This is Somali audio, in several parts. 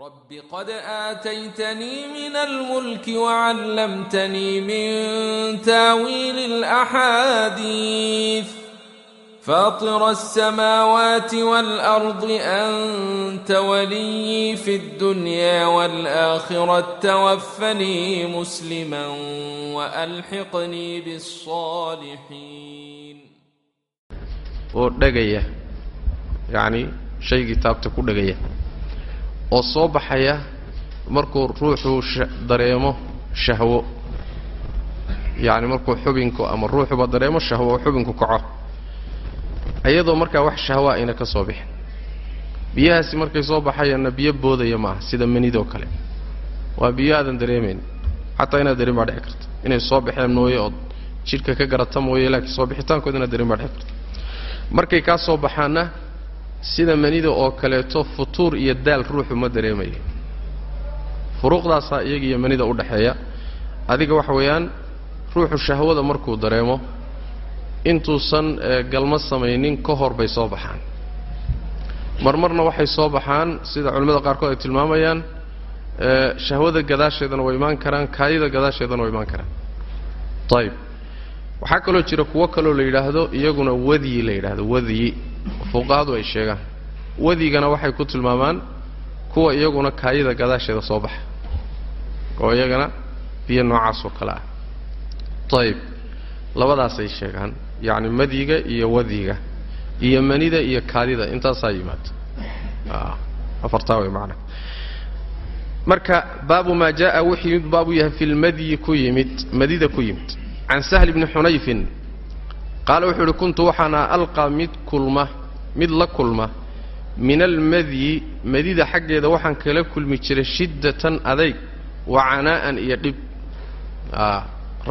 رب قد آتيتني من الملك وعلمتني من تاويل الأحاديث فاطر السماوات والأرض أنت ولي في الدنيا والآخرة توفني مسلما وألحقني بالصالحين oo dhagaya yacni shay kitaabta ku oo soo baxaya markuu ruuxuu dareemo shahwo. Yacni markuu xubinku ama ruuxuba dareemo shahwo oo xubinku kaco. Iyadoo markaa wax shahwa ayna ka soo bixin. Biyahaasi markay soo baxayaanna biyo boodaya maaha sida manidoo kale. Waa biyo aadan dareemayn xataa inaad dareem baa dhici karta. Inay soo baxeen mooye ood jidhka ka garata mooye laakiin soo bixitaankooda inaad dareem baa dhici karta. Markay kaa soo baxaanna sida manida oo kaleeto futuur iyo daal ruuxu ma dareemayo furuuqdaasaa iyaga iyo manida u dhaxeeya. Adiga waxa weeyaan ruuxu shahwada markuu dareemo intuusan galmo samaynin ka hor bay soo baxaan. Marmarna waxay soo baxaan sida culimmada qaarkood ay tilmaamayaan shahwada gadaasheedana way imaan karaan kaayida gadaasheedana way imaan karaan. Ayib waxaa kaloo jira kuwo kaloo la yidhaahdo iyaguna wadyi la yidhaahdo wadyi. Fuqahadu ay sheegaan. Wadyigana waxay ku tilmaamaan kuwa iyaguna kaayida gadaasheeda soo baxa. Oo iyagana biyo noocaas oo kale ah. Ayib labadaasay sheegaan. Yacni madyiga iyo wadyiga. Iyo manida iyo kaadida intaasaa yimaada afartaa way macana marka baabu maa jaa wuxuu baabuu yahay fi lmadyi ku yimid madida ku yimid can sahl bni xunayfin qaala wuxuu uhi kuntu waxaana alqaa mid kulma mid la kulma min almadyi madida xaggeeda waxaan kala kulmi jiray shiddatan adayg wa canaa'an iyo dhib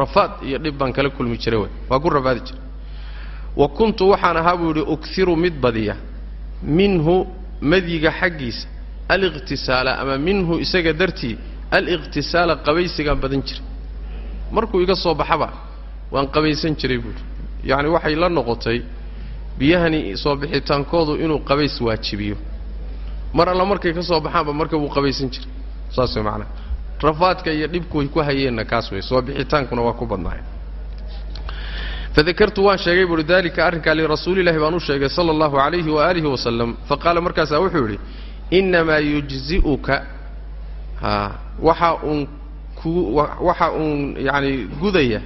rafaad iyo dhib baan kala kulmi jiray waa ku rafaadi jiray. Wa kuntu waxaan ahaa buu yidhi uksiru mid badiya minhu madyiga xaggiisa aliqhtisaala ama minhu isaga dartii aliqhtisaala qabaysigaan badan jiray. Markuu iga soo baxaba waan qabaysan jiray buuhi yacni waxay la noqotay biyahani soo bixitaankoodu inuu qabays waajibiyo. Mar alla markay ka soo baxaanba marka wuu qabaysan jiray. Saas way macanaha rafaadka iyo dhibku way ku hayeenna kaas wey soo bixitaankuna waa ku badnaaya fadakartu waan sheegay buuhi dalika arrinkaa lirasuulillahi baan u sheegay sala allahu calayhi waaalihi wasalam faqaala markaasaa wuxuu yidhi innamaa yujzi'uka. A waxa uun waxa uun yacani gudaya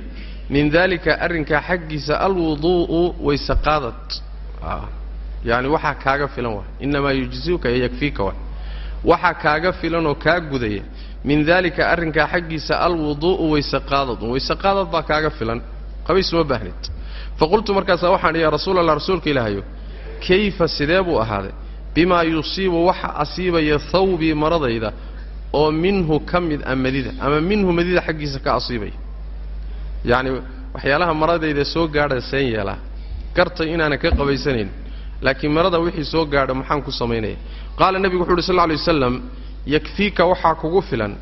min dalika arrinkaa xaggiisa alwuduu'u wayse qaadad. Yani waxaa kaaga filan waay innamaa yujzi'uka yakfiika waay waxaa kaaga filan oo kaa gudaya min dalika arrinkaa xaggiisa alwuduu'u wayse qaadadun wayse qaadad baa kaaga filan. Qabays uma baahnid faqultu markaasaa waxaan yaa rasuul allah rasuulka ilaahayo kayfa sidee buu ahaaday? Bimaa yusiibu waxa asiibaya thawbii maradayda oo minhu ka mid a madida ama minhu madida xaggiisa ka asiibaya yacni waxyaalaha maradayda soo gaadha seen yeelaa gartay inaanan ka qabaysanayn. Laakiin marada wixii soo gaadha maxaan ku samaynaya qaala nebigu wuxu uhi sal lla lay waslam yakfiika waxaa kugu filan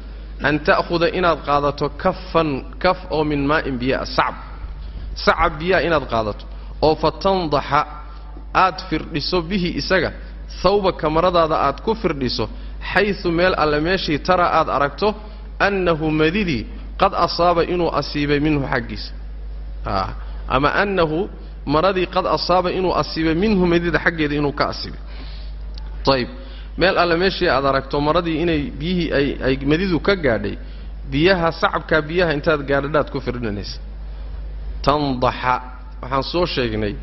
an ta'khuda inaad qaadato kafan kaf oo min maa'in biyaa sacab. Sacab biyaa inaad qaadato. Oo fa tandaxa aad firdhiso bihi isaga. Hawbaka maradaada aad ku firdhiso xaysu meel alle meeshii tara aad aragto annahu madidii qad asaaba inuu asiibay minhu xaggiisa. Ama annahu maradii qad asaaba inuu asiibay minhu madida xaggeeda inuu ka asiibay. Ayib meel alle meeshii aad aragto maradii inay biyihii ay ay madidu ka gaadhay biyaha sacabkaa biyaha intaad gaadhadhaad ku firdhinaysa. Tandaxa. Waxaan soo sheegnay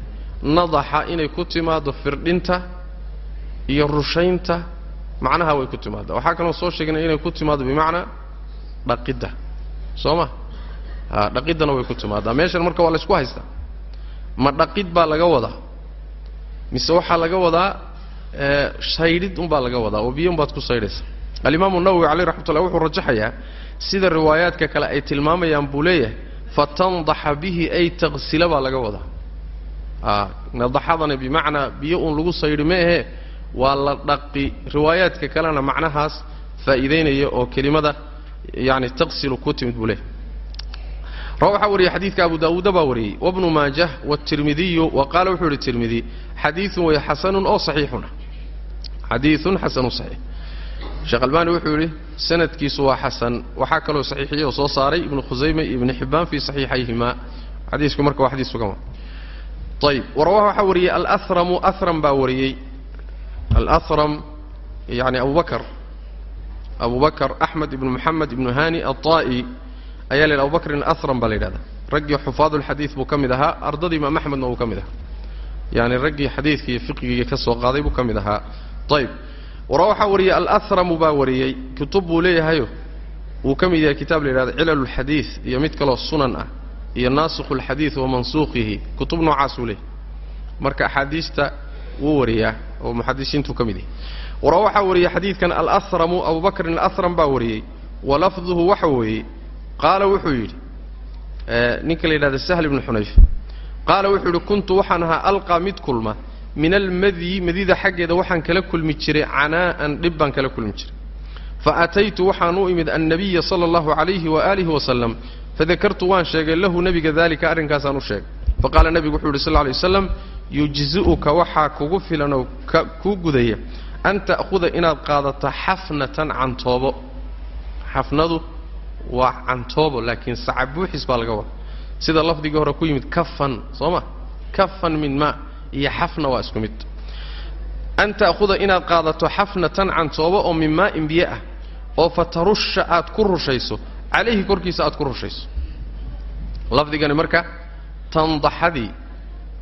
nadaxa inay ku timaaddo firdhinta iyo rushaynta macnaha way ku timaaddaa waxaa kaloo soo sheegnay inay ku timaaddo bimacnaa dhaqidda soo ma a dhaqiddana way ku timaaddaa. Meeshan marka waa laysku haystaa. Ma dhaqid baa laga wadaa. Mise waxaa laga wadaa saydhid unbaa laga wadaa oo biyo unbaad ku saydhaysa alimaamu nawowi caleyh raxmat ullah wuxuu rajaxayaa sida riwaayaadka kale ay tilmaamayaan buu leeyahay fatandaxa bihi ay taqsila baa laga wadaa. Nadaxadana bimacnaa biyo uun lagu saydhi ma waa la dhaqi. Riwaayaadka kalena macnahaas faa'iidaynaya oo kelimada yani taqsilu ku timid buu leeyahy waxaa wariyey xadiidka abu daawuuda baa wariyey wabnu maajah wاtirmidiyu wa qaala wuxuu yihi tirmidi xadiiun way xasanun oo saxiixuna. Xadiiun xasanun saxiix. Sheekh albaani wuxuu yidhi sanadkiisu waa xasan waxaa kaloo saxiixiyey oo soo saaray ibnu khusayme iyo ibnu xibbaan fii saxiixayhima. Xadiisku marka waa xadiis sugan ayib warawaha waxaa wariyey alahramu ahram baa wariyey. Alahram yani abu bakr abu bakr axmed ibnu moxamed ibnu hani alطa'i ayaa la yidhaha abu bakrin ahram baa la yidhahda raggii xufaadulxadiid buu ka mid ahaa ardadii imaam axmedna uu ka mid ahaa yani raggii xadiidka iyo fiqigii ka soo qaaday buu ka mid ahaa ayib wara waxaa wariyey alahramu baa wariyey kutub buu leeyahayo wuu ka mid yahay kitaab la yidhahdo cilal اlxadiid iyo mid kaloo sunan ah iyo naasikhu اlxadiid wa mansuuqihi kutub noocaasuu leeyahy marka axaadiista wuu wariyaa oo muxadisiintuu ka mid yahay wara waxaa wariyey xadiidkan alahramu abu bakrin alahram baa wariyey. Walafduhu waxa weeye qaala wuxuu yidhi ninka la yidhahda sahl ibnu xunayf qaala wuxuu yidhi kuntu waxaan ahaa alqaa mid kulma. Min almadyi madida xaggeeda waxaan kala kulmi jiray canaa'an dhib baan kala kulmi jiray. Faataytu waxaan u imid annabiya sala allahu calayhi waaalihi wasalam fadakartu waan sheegay lahu nebiga daalika arrinkaasaan u sheegay. Faqaala nebigu wuxuu yidhi sal lla alay waslam yujzi'uka waxaa kugu filan oo kuu gudaya an ta'khuda inaad qaadato xafnatan cantoobo xafnadu waa cantoobo laakiin sacabuuxis baa laga wada sida lafdigii hore ku yimid kafan soo ma kafan min maa iyo xafna waa isku mid an ta'khuda inaad qaadato xafnatan cantoobo oo min maa'in biyo ah oo fa tarusha aad ku rushayso calayhi korkiisa aad ku rushayso lafdigani marka tandaxadii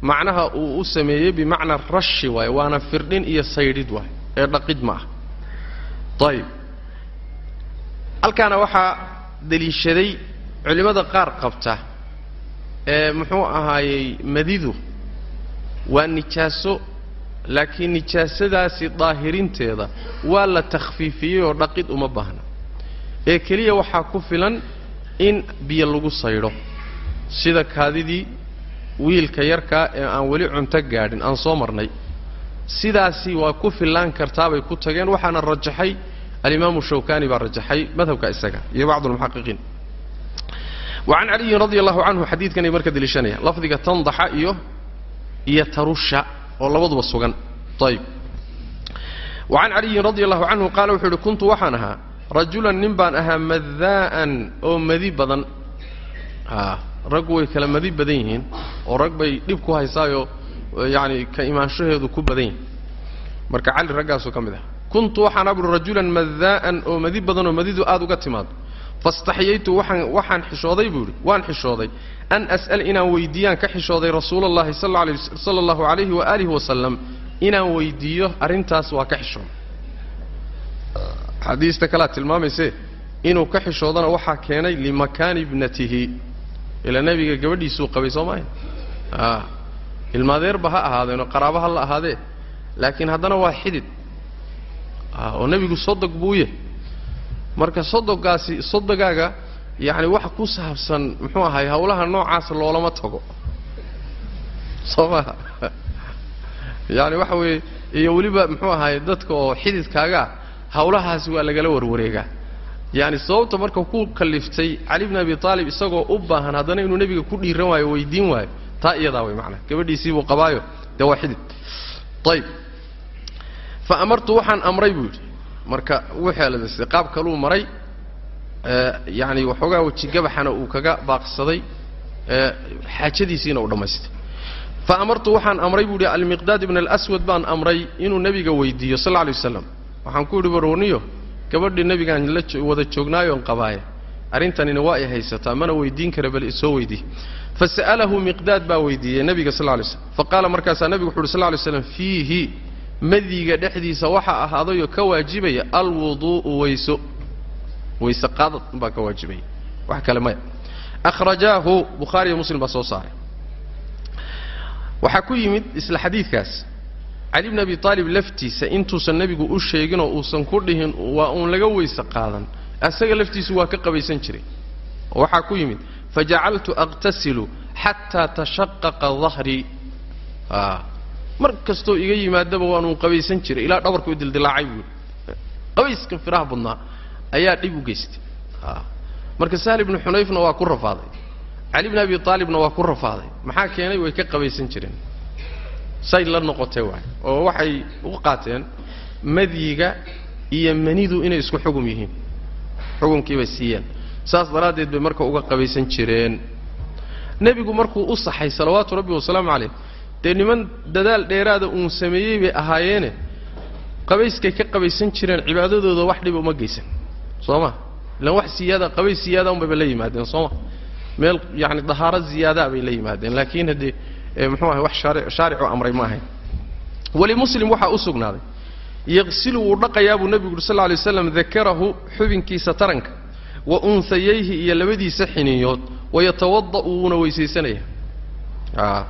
macnaha uu u sameeyey bimacnaa rashi waaye waana firdhin iyo saydhid waaye ee dhaqid ma ah ayib halkaana waxaa deliishaday culimmada qaar qabta ee muxuu ahaayey madidu waa nijaaso laakiin nijaasadaasi daahirinteeda waa la takhfiifiyey oo dhaqid uma baahna. Ee keliya waxaa ku filan in biyo lagu saydho sida kaadidii wiilka yarkaa ee aan weli cunto gaadhin aan soo marnay sidaasi waa ku fillaan kartaabay ku tageen. Waxaana rajaxay alimaamu shawkani baa rajaxay madhabka isaga iyo bacdu lmuxaqiqiin wa can caliyin radi allahu canhu xadiidkanay marka deliishanaya. Lafdiga tandaxa iyo iyo tarusha oo labaduba sugan. Ayib wa can caliyin radi allahu canhu qaala wuxuu uhi kuntu waxaan ahaa rajulan nin baan ahaa madaa'an oo madi badan. A raggu way kala madi badan yihiin oo rag bay dhib ku haysaayoo yacani ka imaanshaheedu ku badan yihiin marka cali raggaasuu ka mid ah kuntu waxaan aburi rajulan madaa'an oo madi badanoo madidu aad uga timaado fastaxyaytu waxaan waxaan xishooday buu yidhi waan xishooday an as'al inaan weydiiyaan ka xishooday rasuula allahi sala allahu calayhi waaalihi wasalam inaan weydiiyo arrintaas waa ka xishooday xadiista kalea tilmaamayse inuu ka xishoodana waxaa keenay limakaani ibnatihi ilaa nebiga gabadhiisuu qabay soo maaha ilmaadeerba ha ahaadeenoo qaraaba ha la ahaadee. Laakiin haddana waa xidid. Oo nebigu sodog buuye marka sodoggaasi sodogaaga yacni wax ku saabsan muxuu ahay hawlaha noocaas loolama tago. Soo maha yaani waxa weeye iyo weliba muxuu ahaay dadka oo xididkaagaa hawlahaasi waa lagala warwareegaa. Yaani sababta marka ku kaliftay cali bni abi aalib isagoo u baahan haddana inuu nebiga ku dhiiran waayo weydiin waayo taa iyadaa way macnaa. Gabadhiisii buu qabaayo dee waa xidid ayib fa amartu waxaan amray buu yidhi. Marka wuxeeladase qaab kaluu maray yacani waxoogaa weji gabaxana uu kaga baaqsaday xaajadiisiina uu dhammaystay. Fa amartu waxaan amray buu yidhi almiqdaad ibn alaswad baan amray inuu nebiga weydiiyo sal alay waslam waxaan ku yidhi barwaniyo gabadhii nebigaan la wada joognaayoon qabaaya arrintanina waa ay haysataa mana weydiin kara bal isoo weydii fasa'alahu miqdaad baa weydiiyey nebiga sal lay slam faqaala markaasaa nebigu wuxu uhi sl lay slam fiihi madiga dhexdiisa waxaa ahaadayoo ka waajibaya alwuduu'u weyso weyse qaadad baa ka waajibaya wax kale maya akhrajaahu bukhaariyo muslim baa soo saaray waxaa ku yimid isla xadiidkaas cali bni abi aalib laftiisa intuusan nebigu u sheeginoo uusan ku dhihin waa uun laga weyse qaadan asaga laftiisu waa ka qabaysan jiray waxaa ku yimid fajacaltu aqtasilu xataa tashaqaqa dahrii mar kastoo iga yimaadaba waanuun qabaysan jiray ilaa dhabarku dildilaacay buui qabayskan firaha badnaa ayaa dhib u geystay marka sahl ibnu xunayfna waa ku rafaaday cali bni abi aalibna waa ku rafaaday maxaa keenay way ka qabaysan jireen say la noqotay waay oo waxay u qaateen madyiga iyo manidu inay isku xugum yihiin xukumkiibay siiyeen saas daraaddeed bay marka uga qabaysan jireen. Nebigu markuu u saxay salawaatu rabbi wasalaamu calayh dee niman dadaal dheeraada uun sameeyey bay ahaayeene qabayskay ka qabaysan jireen cibaadadooda wax dhiba uma geysan. Soo ma? Ilaan wax siyaada qabays siyaada unbayba la yimaadeen soo ma? Meel yacni dahaaro ziyaadaa bay la yimaadeen laakiin haddee muxuu ahay wax shaari shaaricu amray ma ahayn. Weli muslim waxaa u sugnaaday yaqsilu wuu dhaqayaa buu nebigu yuri sal lla lay slam dakarahu xubinkiisa taranka wa unhayayhi iyo labadiisa xiniyood wayatawada'u wuuna weysaysanaya. A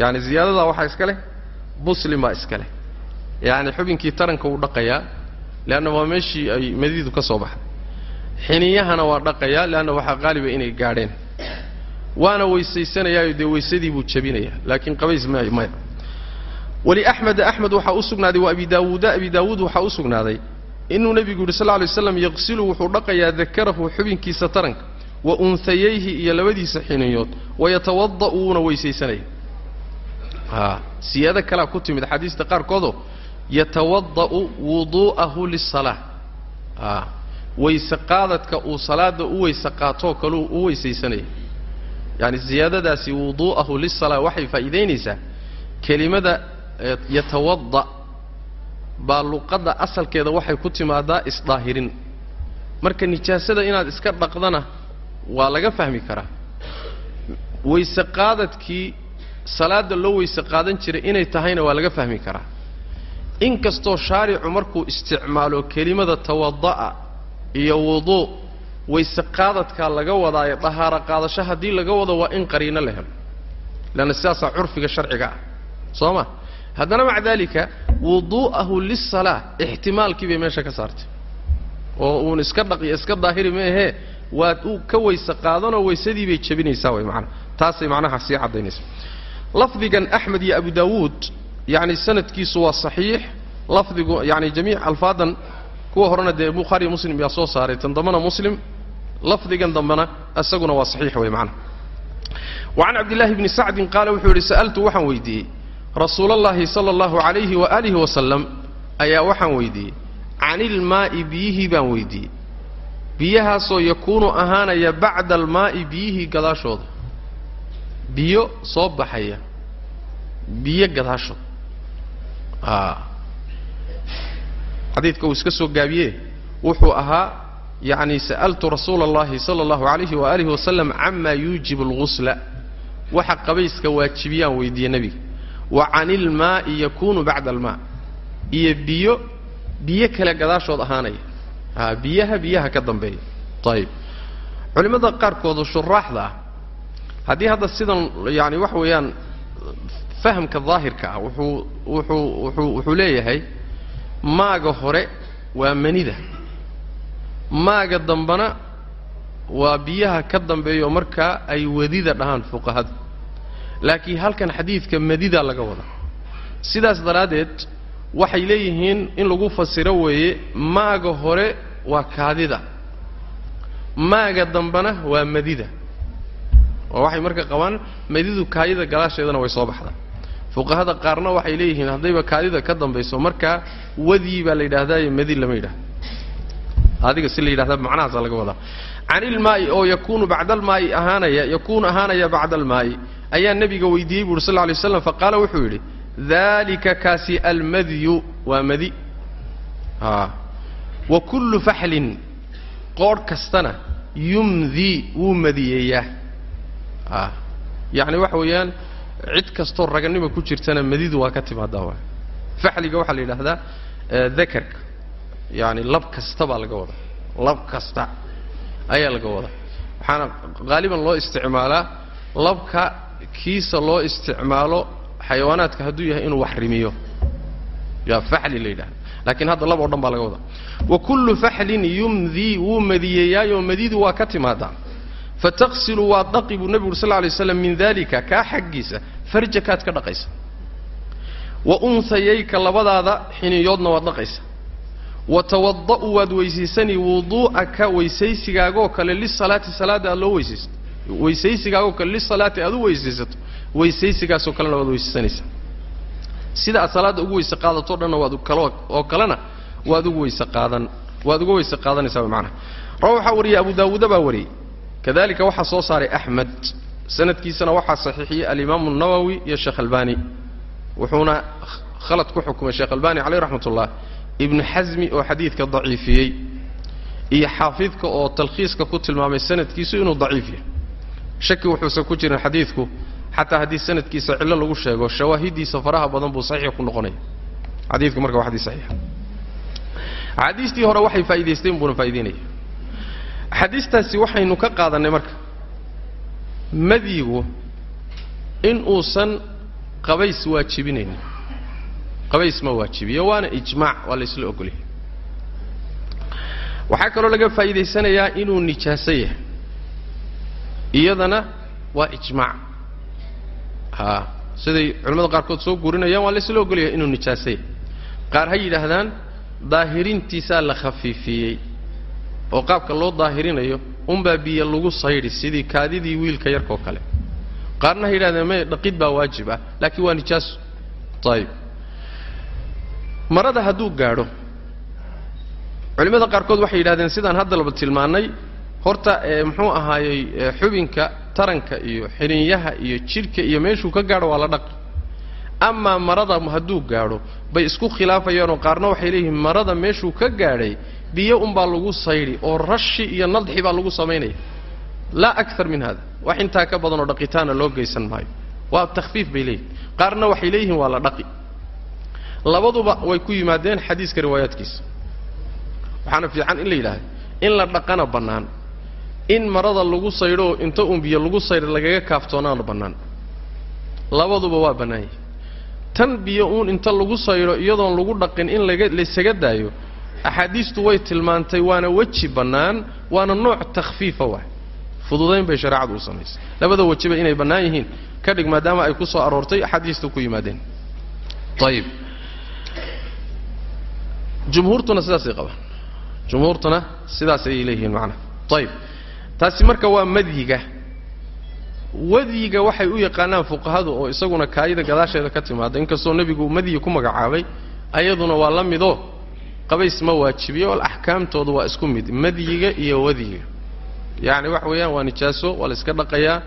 yaani ziyaadadaa waxaa iska leh muslim baa iska leh. Yacni xubinkii taranka wuu dhaqayaa leanna waa meeshii ay madidu ka soo baxday. Xiniyahana waa dhaqayaa leanna waxaa qaaliba inay gaadheen. Waana weysaysanayaayo dee weysadii buu jabinayaa laakiin qabays may maya wali axmeda axmed waxaa u sugnaaday wa abi daawuuda abi daawuud waxaa u sugnaaday inuu nebigu yidhi sal lay slam yaqsilu wuxuu dhaqayaa dakarahu xubinkiisa taranka wa unhayayhi iyo labadiisa xiniyood wayatawada'u wuuna weysaysanaya siyaado kalea ku timid axaadiista qaarkoodoo yatawada'u wuduu'ahu lisalaa weyse qaadadka uu salaada u weyse qaatoo kaleu u weysaysanaya yaani ziyaadadaasi wuduu'ahu lisalaa waxay faa'iidaynaysaa kelimada yatawada' baa luqadda asalkeeda waxay ku timaadaa isdaahirin. Marka nijaasada inaad iska dhaqdana waa laga fahmi karaa. Weyse qaadadkii salaadda loo weyse qaadan jiray inay tahayna waa laga fahmi karaa. Inkastoo shaaricu markuu isticmaalo kelimada tawada'a iyo wuduu weyse qaadadkaa laga wadaayo dahaaro qaadasho haddii laga wado waa in qariino la helo. Leanna sidaasaa curfiga sharciga ah. Soo ma haddana maca daalika wuduu'ahu lisalaa ixtimaalkii bay meesha ka saartay. Oo uun iska dhaqiyo iska daahiri maahee waad u ka weyse qaadanoo weysadii bay jebinaysaa way macana taasay macnaha sii caddaynaysa. Lafdigan axmed iyo abu daawuud yacni sanadkiisu waa saxiix. Lafdigu yani jamiic alfaadan kuwa horena dee bukhaariyo muslim yaa soo saaray tan dambena muslim. Lafdigan dambena isaguna waa saxiix wey macana wacan cabdillaahi bni sacdin qaala wuxuu yidhi sa'altu waxaan weydiiyey rasuul allahi sala allahu calayhi waaalihi wasalam ayaa waxaan weydiiyey can ilmaa'i biyihii baan weydiiyey. Biyahaasoo yakuunu ahaanaya bacda almaa'i biyihii gadaashooda. Biyo soo baxaya biyo gadaashood a xadiidka uu iska soo gaabiye wuxuu ahaa yacni sa'altu rasuula allahi sala allahu calayhi waaalihi wasalam cama yuujibu algusla waxa qabayska waajibiyaan weydiiye nebiga wa can ilmaa'i yakunu bacda almaa iyo biyo biyo kale gadaashood ahaanaya. A biyaha biyaha ka dambeeya. Ayib culimmada qaarkooda shuraaxda ah. Haddii hadda sidan yaani waxa weeyaan fahamka daahirka ah wuxuu wuxuu wuxuu wuxuu leeyahay maaga hore waa manida. Maaga dambana waa biyaha ka dambeeyo markaa ay wadida dhahaan fuqahada laakiin halkan xadiidka madida laga wada. Sidaas daraaddeed waxay leeyihiin in lagu fasiro weeye maaga hore waa kaadida maaga dambana waa madida. Oo waxay marka qabaan madidu kaadida gadaasheedana way soo baxdaa. Fuqahada qaarna waxay leeyihiin haddayba kaadida ka dambayso markaa wadii baa la yidhahdaayo madi lama yidhahdo adiga si la yidhahda macnahaasaa laga wadaa. Can ilmaa'i oo yakuunu bacda almaa'i ahaanaya yakuunu ahaanaya bacda almaa'i ayaa nebiga weydiiyey bu uhi sal lay slam faqaala wuxuu yidhi dalika kaasi almadyu waa madi. Wa kullu faxlin qoodh kastana yumdii wuu madiyeeyaa. Yacni waxa weeyaan cid kastoo raganima ku jirtana madidu waa ka timaadaa waay. Faxliga waxaa la yidhaahdaa dakarka yaani lab kasta baa laga wadaa. Lab kasta ayaa laga wadaa. Waxaana haaliban loo isticmaalaa labka kiisa loo isticmaalo xayawaanaadka hadduu yahay inuu wax rimiyo. Yaa faxli la yidhahda laakiin hadda lab oo dhan baa laga wadaa. Wa kullu faxlin yumdii wuu madiyeeyaayoo madidu waa ka timaadaa. Fataqsilu waa dhaqi buu nebigu uri sal lla lay slam min dalika kaa xaggiisa farjakaad ka dhaqaysa. Wa unhayayka labadaada xiniyoodna waad dhaqaysa. Wa tawada'u waad weysaysani wuduu'aka weysaysigaagoo kale lisalaati salaadda aad loo weysaysato weysaysigaagoo kale lisalaati aad u weysaysato weysaysigaasoo kalena waad weysaysanaysaa. Sida aad salaadda ugu weyse qaadatoo dhanna waad kalo oo kalena waad ugu weyse qaadan waad uga weyse qaadanaysaa way macnaha. Rawa waxaa wariyey abu daawuuda baa wariyey kadalika waxaa soo saaray axmed sanadkiisana waxaa saxiixiyey alimaamu nawowi iyo sheekh albani wuxuuna khalad ku xukumay sheekh albani caleyh raxmat ullah ibnu xasmi oo xadiidka daciifiyey iyo xaafidka oo talkhiiska ku tilmaamay sanadkiisu inuu daciif yahay shaki wuxuusan ku jirin xadiidku xataa haddii sanadkiisa cillo lagu sheego shawaahidiisa faraha badan buu saxiix ku noqonaya xadiidku marka waa saxiixa axaadiistii hore waxay faa'idaysteen buuna faa'idaynaya axaadiistaasi waxaynu ka qaadannay marka madyigu in uusan qabays waajibinaynin qabays ma waajibiyo waana ijmaac waa la ysla ogolyahay. Waxaa kaloo laga faa'iidaysanayaa inuu nijaaso yahay iyadana waa ijmaac ha siday culimmada qaarkood soo guurinayaan waa la ysla ogolyahay inuu nijaaso yahay qaar ha yidhaahdaan daahirintiisaa la khafiifiyey. Oo qaabka loo daahirinayo unbaa biyo lagu saydhi sidii kaadidii wiilka yarkoo kale. Qaarna ha yidhahdeen may dhaqid baa waajib ah laakiin waa nijaaso ayib marada hadduu gaadho culimmada qaarkood waxay yidhahdeen sidaan haddalba tilmaannay horta ee muxuu ahaayey xubinka taranka iyo xidhinyaha iyo jidhka iyo meeshuu ka gaadho waa la dhaqi. Amaa marada hadduu gaadho bay isku khilaafayaanoo qaarna waxay leeyihiin marada meeshuu ka gaadhay biyo unbaa lagu saydhi oo rashi iyo nadxi baa lagu samaynaya. Laa akar min hada wax intaa ka badanoo dhaqitaana loo geysan maayo. Waa takhfiif bay leeyihiin qaarna waxay leeyihiin waa la dhaqi. Labaduba way ku yimaadeen xadiiska riwaayaadkiisa waxaana fiican in la yidhaahdo in la dhaqana bannaan in marada lagu saydhoo inta uun biyo lagu saydha lagaga kaaftoonaana bannaan. Labaduba waa bannaan yahi tan biyo uun inta lagu saydho iyadoon lagu dhaqin in laga laysaga daayo axaadiistu way tilmaantay waana weji bannaan waana nooc takhfiifa waay fududayn bay shareecadu u samaysay. Labada wejiba inay bannaan yihiin ka dhig maadaama ay ku soo aroortay axaadiistu ku yimaadeen. Ayib jumhuurtuna sidaasay qabaan. Jumhuurtuna sidaas ayay leeyihiin macnaha ayib taasi marka waa madyiga. Wadyiga waxay u yaqaanaan fuqahadu oo isaguna kaayida gadaasheeda ka timaada inkastoo nebigu madyi ku magacaabay ayaduna waa la midoo. Qabays ma waajibiyo al axkaamtoodu waa isku mid madyiga iyo wadyiga. Yacni waxa weeyaan waa nijaaso waa la iska dhaqayaa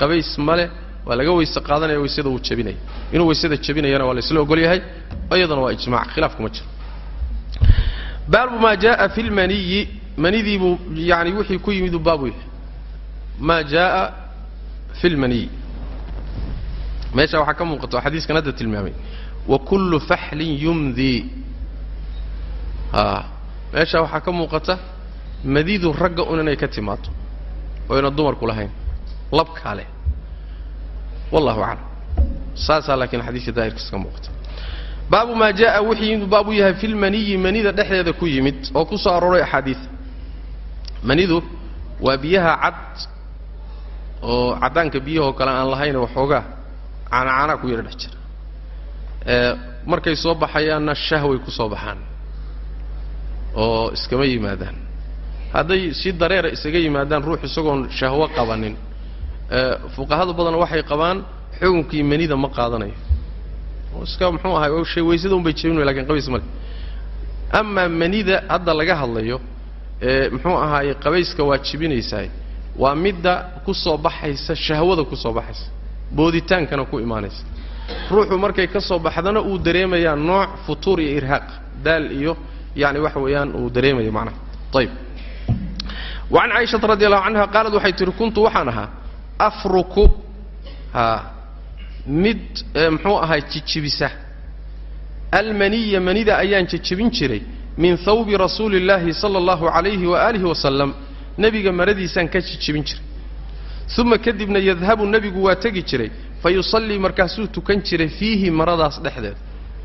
qabays male waa laga weyse qaadanaya weysada wuu jebinaya inuu weysada jebinayana waa la isla ogol yahay iyadana waa ijmac khilaaf kuma jiro. Baabu maa jaءa fi lmaniyi manidiibuu yani wixii ku yimid uu baabu yahay maa jaءa fi lmaniyi meesha waxaa ka muuqato xadiiskan hadda tilmaamay. Wakullu faxlin yumdi. A meesha waxaa ka muuqata madidu ragga un inay ka timaado oyna dumarku lahayn labkaa leh. Wallahu aclam. Saasaa laakiin xadiiska daahirkiisa ka muuqata. Baabu maa jaءa wixii inuu baabu yahay fi lmaniyi manida dhexdeeda ku yimid oo ku soo arooray axaadiida manidu waa biyaha cad oo caddaanka biyahoo kale aan lahayne waxoogaa caanacaanaa ku yadho dhex jira markay soo baxayaanna shahway ku soo baxaan oo iskama yimaadaan. Hadday si dareera isaga yimaadaan ruux isagoon shahwo qabanin ee fuqahada badan waxay qabaan xukunkii manida ma qaadanayo. Iska muxuu ahay waysada un bay jebin laakiin qabays male amaa manida hadda laga hadlayo muxuu ahaaye qabayska waa jibinaysaay waa midda ku soo baxaysa shahwada ku soo baxaysa booditaankana ku imaanaysa. Ruuxu markay ka soo baxdana uu dareemayaa nooc futuur iyo irhaaq daal iyo yani waxa weeyaan uu dareemayo macnaha. Ayib wacan caaishata radi allahu canha qaalad waxay tihi kuntu waxaan ahaa afruku ha mid muxuu ahay jijibisa. Almaniya manida ayaan jejebin jiray min hawbi rasuuli اllaahi sala allahu calayhi waaalihi wasalam nebiga maradiisaan ka jijibin jiray. Uma kadibna yadhabu nebigu waa tegi jiray fa yusallii markaasuu tukan jiray fiihi maradaas dhexdeeda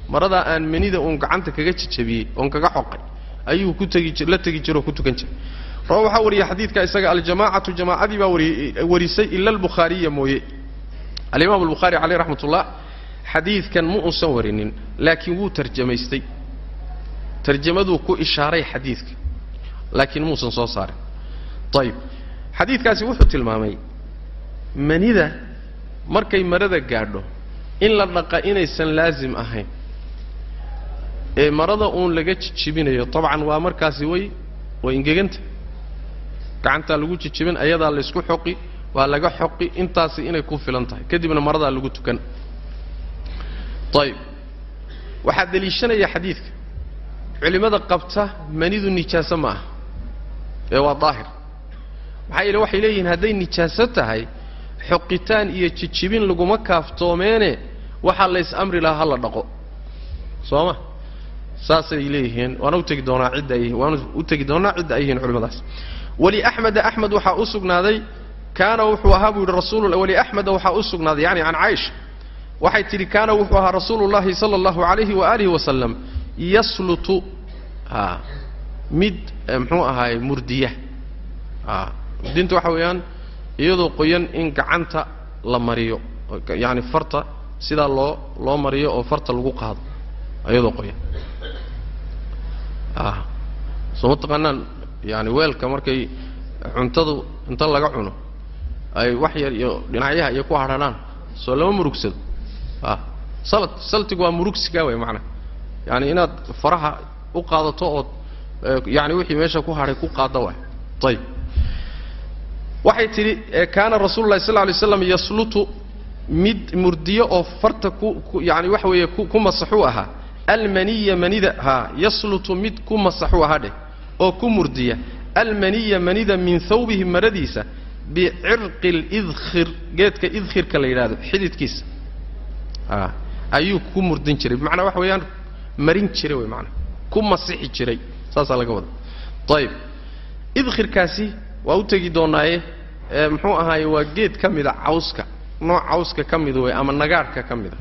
maradaa aan manida uun gacanta kaga jijabiyey oon kaga xoqay ayuu ku tegi la tegi jiro ku tukan jiray. Rawa waxaa wariyay xadiidka isaga aljamaacatu jamaacadii baa wari warisay ila albukhaariya mooye. Alimaam albukhaari caleyh raxmat xadiidkan ma uusan warinin laakiin wuu tarjamaystay tarjamaduu ku ishaaray xadiidka laakiin muusan soo saarin. Ayib xadiidkaasi wuxuu tilmaamay manida markay marada gaadho in la dhaqa inaysan laasim ahayn ee marada uun laga jijibinayo dabcan waa markaasi way way ingeganta. Gacantaa lagu jijibin ayadaa laysku xoqi waa laga xoqi intaasi inay ku filan tahay. Kadibna maradaa lagu tukan. Ayib waxaa deliishanaya xadiidka culimmada qabta manidu nijaaso ma aha ee waa daahir. Maxaa yeele waxay leeyihiin hadday nijaaso tahay xoqitaan iyo jijibin laguma kaaftoomeene waxaa lays amri lahaa ha la dhaqo. Soo ma? Saasay leeyihiin waana utegi doonaa cidda ay waana u tegi doonaa cidda ay yihiin culimmadaas waliaxmeda axmed waxaa u sugnaaday kaana wuxuu ahaa buu yidhi rasuul waliaxmeda waxaa u sugnaaday yani can caaisha waxay tidhi kaana wuxuu ahaa rasuulu llahi sala allahu alayhi waaalihi wasalam yaslutu a mid muxuu ahaay murdiya. A murdinta waxa weeyaan iyadoo qoyan in gacanta la mariyo yani farta sidaa loo loo mariyo oo farta lagu qaado iyadoo qoyan. A soo ma taqaanaan yani weelka markay cuntadu inta laga cuno ay wax yar iyo dhinacyaha iyo ku hadhanaan soo lama murugsado. A salt saltigu waa murugsiga wey maanaa yani inaad faraha u qaadato ood yani wixii meesha ku hadhay ku qaada waay. Ayib waxay tidhi kaana rasuulu lahi sal ly slam yaslutu mid murdiyo oo farta yani waxa weeye ku masaxuu ahaa almaniya manida ha yaslutu mid ku masaxuu ahaa dheh oo ku murdiya. Almaniya manida min thawbihi maradiisa bicirqi lidkhir geedka idkhirka la yidhahdo xididkiisa. A ayuu ku murdin jiray. Bimacnaa waxa weeyaan marin jiray wey maanaa ku masixi jiray. Saasaa laga wada ayib idkhirkaasi waa u tegi doonaaye muxuu ahaaye waa geed ka mida cawska. Nooc cawska ka mida wey ama nagaadhka ka mida.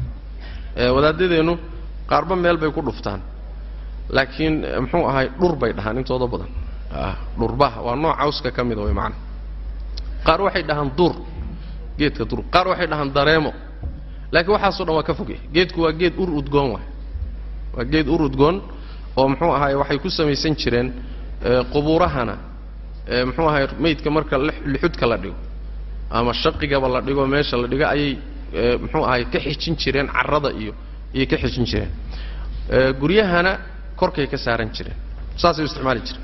Wadaadadeennu qaarba meel bay ku dhuftaan. Laakiin muxuu ahaay dhur bay dhahaan intooda badan. Dhurbaha waa nooc cawska ka mida wey maanaa qaar waxay dhahaan dur geedka dur. Qaar waxay dhahaan dareemo. Laakiin waxaaso dhan waa ka fogya geedku waa geed ur udgoon waay waa geed ur udgoon oo muxuu ahaay waxay ku samaysan jireen qubuurahana muxuu ahaay meydka marka lixudka la dhigo ama shaqigaba la dhigo meesha la dhigo ayay muxuu ahaay ka xijin jireen carrada iyo ayay ka xijin jireen. Guryahana korkay ka saaran jireen. Saasay u isticmaali jireen.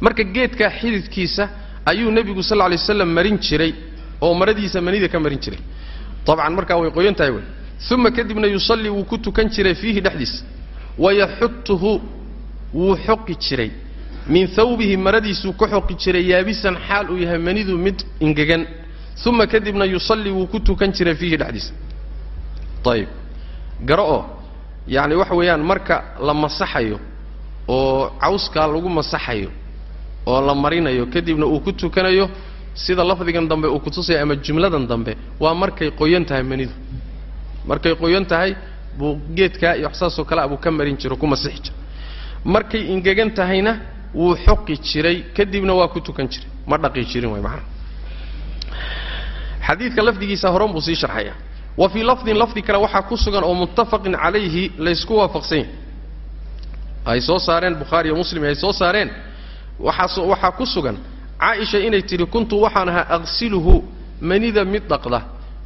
Marka geedka xididkiisa ayuu nebigu sal lla lay slam marin jiray oo maradiisa manida ka marin jiray. Dabcan markaa way qoyan tahay wey uma kadibna yusallii wuu ku tukan jiray fiihi dhexdiisa wayaxutuhu wuu xoqi jiray min hawbihi maradiisuu ka xoqi jiray yaabisan xaal uu yahay manidu mid ingegan uma kadibna yusallii wuu ku tukan jiray fiihi dhexdiisa ayib garo oo yacni waxa weeyaan marka la masaxayo oo cawskaa lagu masaxayo oo la marinayo kadibna uu ku tukanayo sida lafdigan dambe uu kutusaya ama jumladan dambe waa markay qoyan tahay manidu markay qoyan tahay buu geedkaa iyo waxsaasoo kale a buu ka marin jiro ku masixi jira markay ingegan tahayna wuu xoqi jiray kadibna waa ku tukan jiray. Ma dhaqi jirin way macana xadiidka lafdigiisa horan buu sii sharxaya wa fii lafdin lafdi kale waxaa ku sugan oo muttafaqin calayhi laysku waafaqsan yahy ay soo saareen bukhaariiyo muslim ay soo saareen. Waxaa waxaa ku sugan caaisha inay tidhi kuntu waxaan ahaa aqsiluhu manida mid dhaqda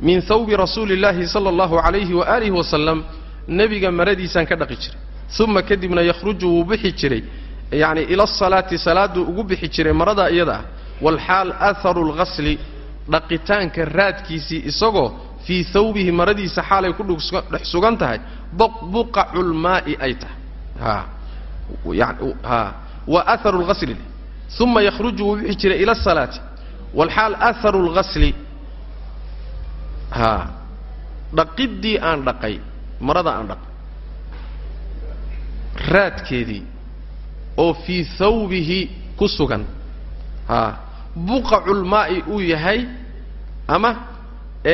min hawbi rasuuli illaahi sala allahu calayhi waaalihi wasalam nebiga maradiisaan ka dhaqi jiray. Uma kadibna yakhruju wuu bixi jiray. Yacni ila asalaati salaaduu ugu bixi jiray maradaa iyada. Ah walxaal aharu lghasli dhaqitaanka raadkiisii isagoo fii hawbihi maradiisa xaalay ku dhex sugan tahay. Buqaculmaa'i ay tahay. Wa aharu lghasli uma yakhruju wuu bixi jiray ila asalaati walxaal aharu lghasli ha dhaqiddii aan dhaqay marada aan dhaqay raadkeedii oo fii hawbihi ku sugan ha buqaculmaa'i uu yahay ama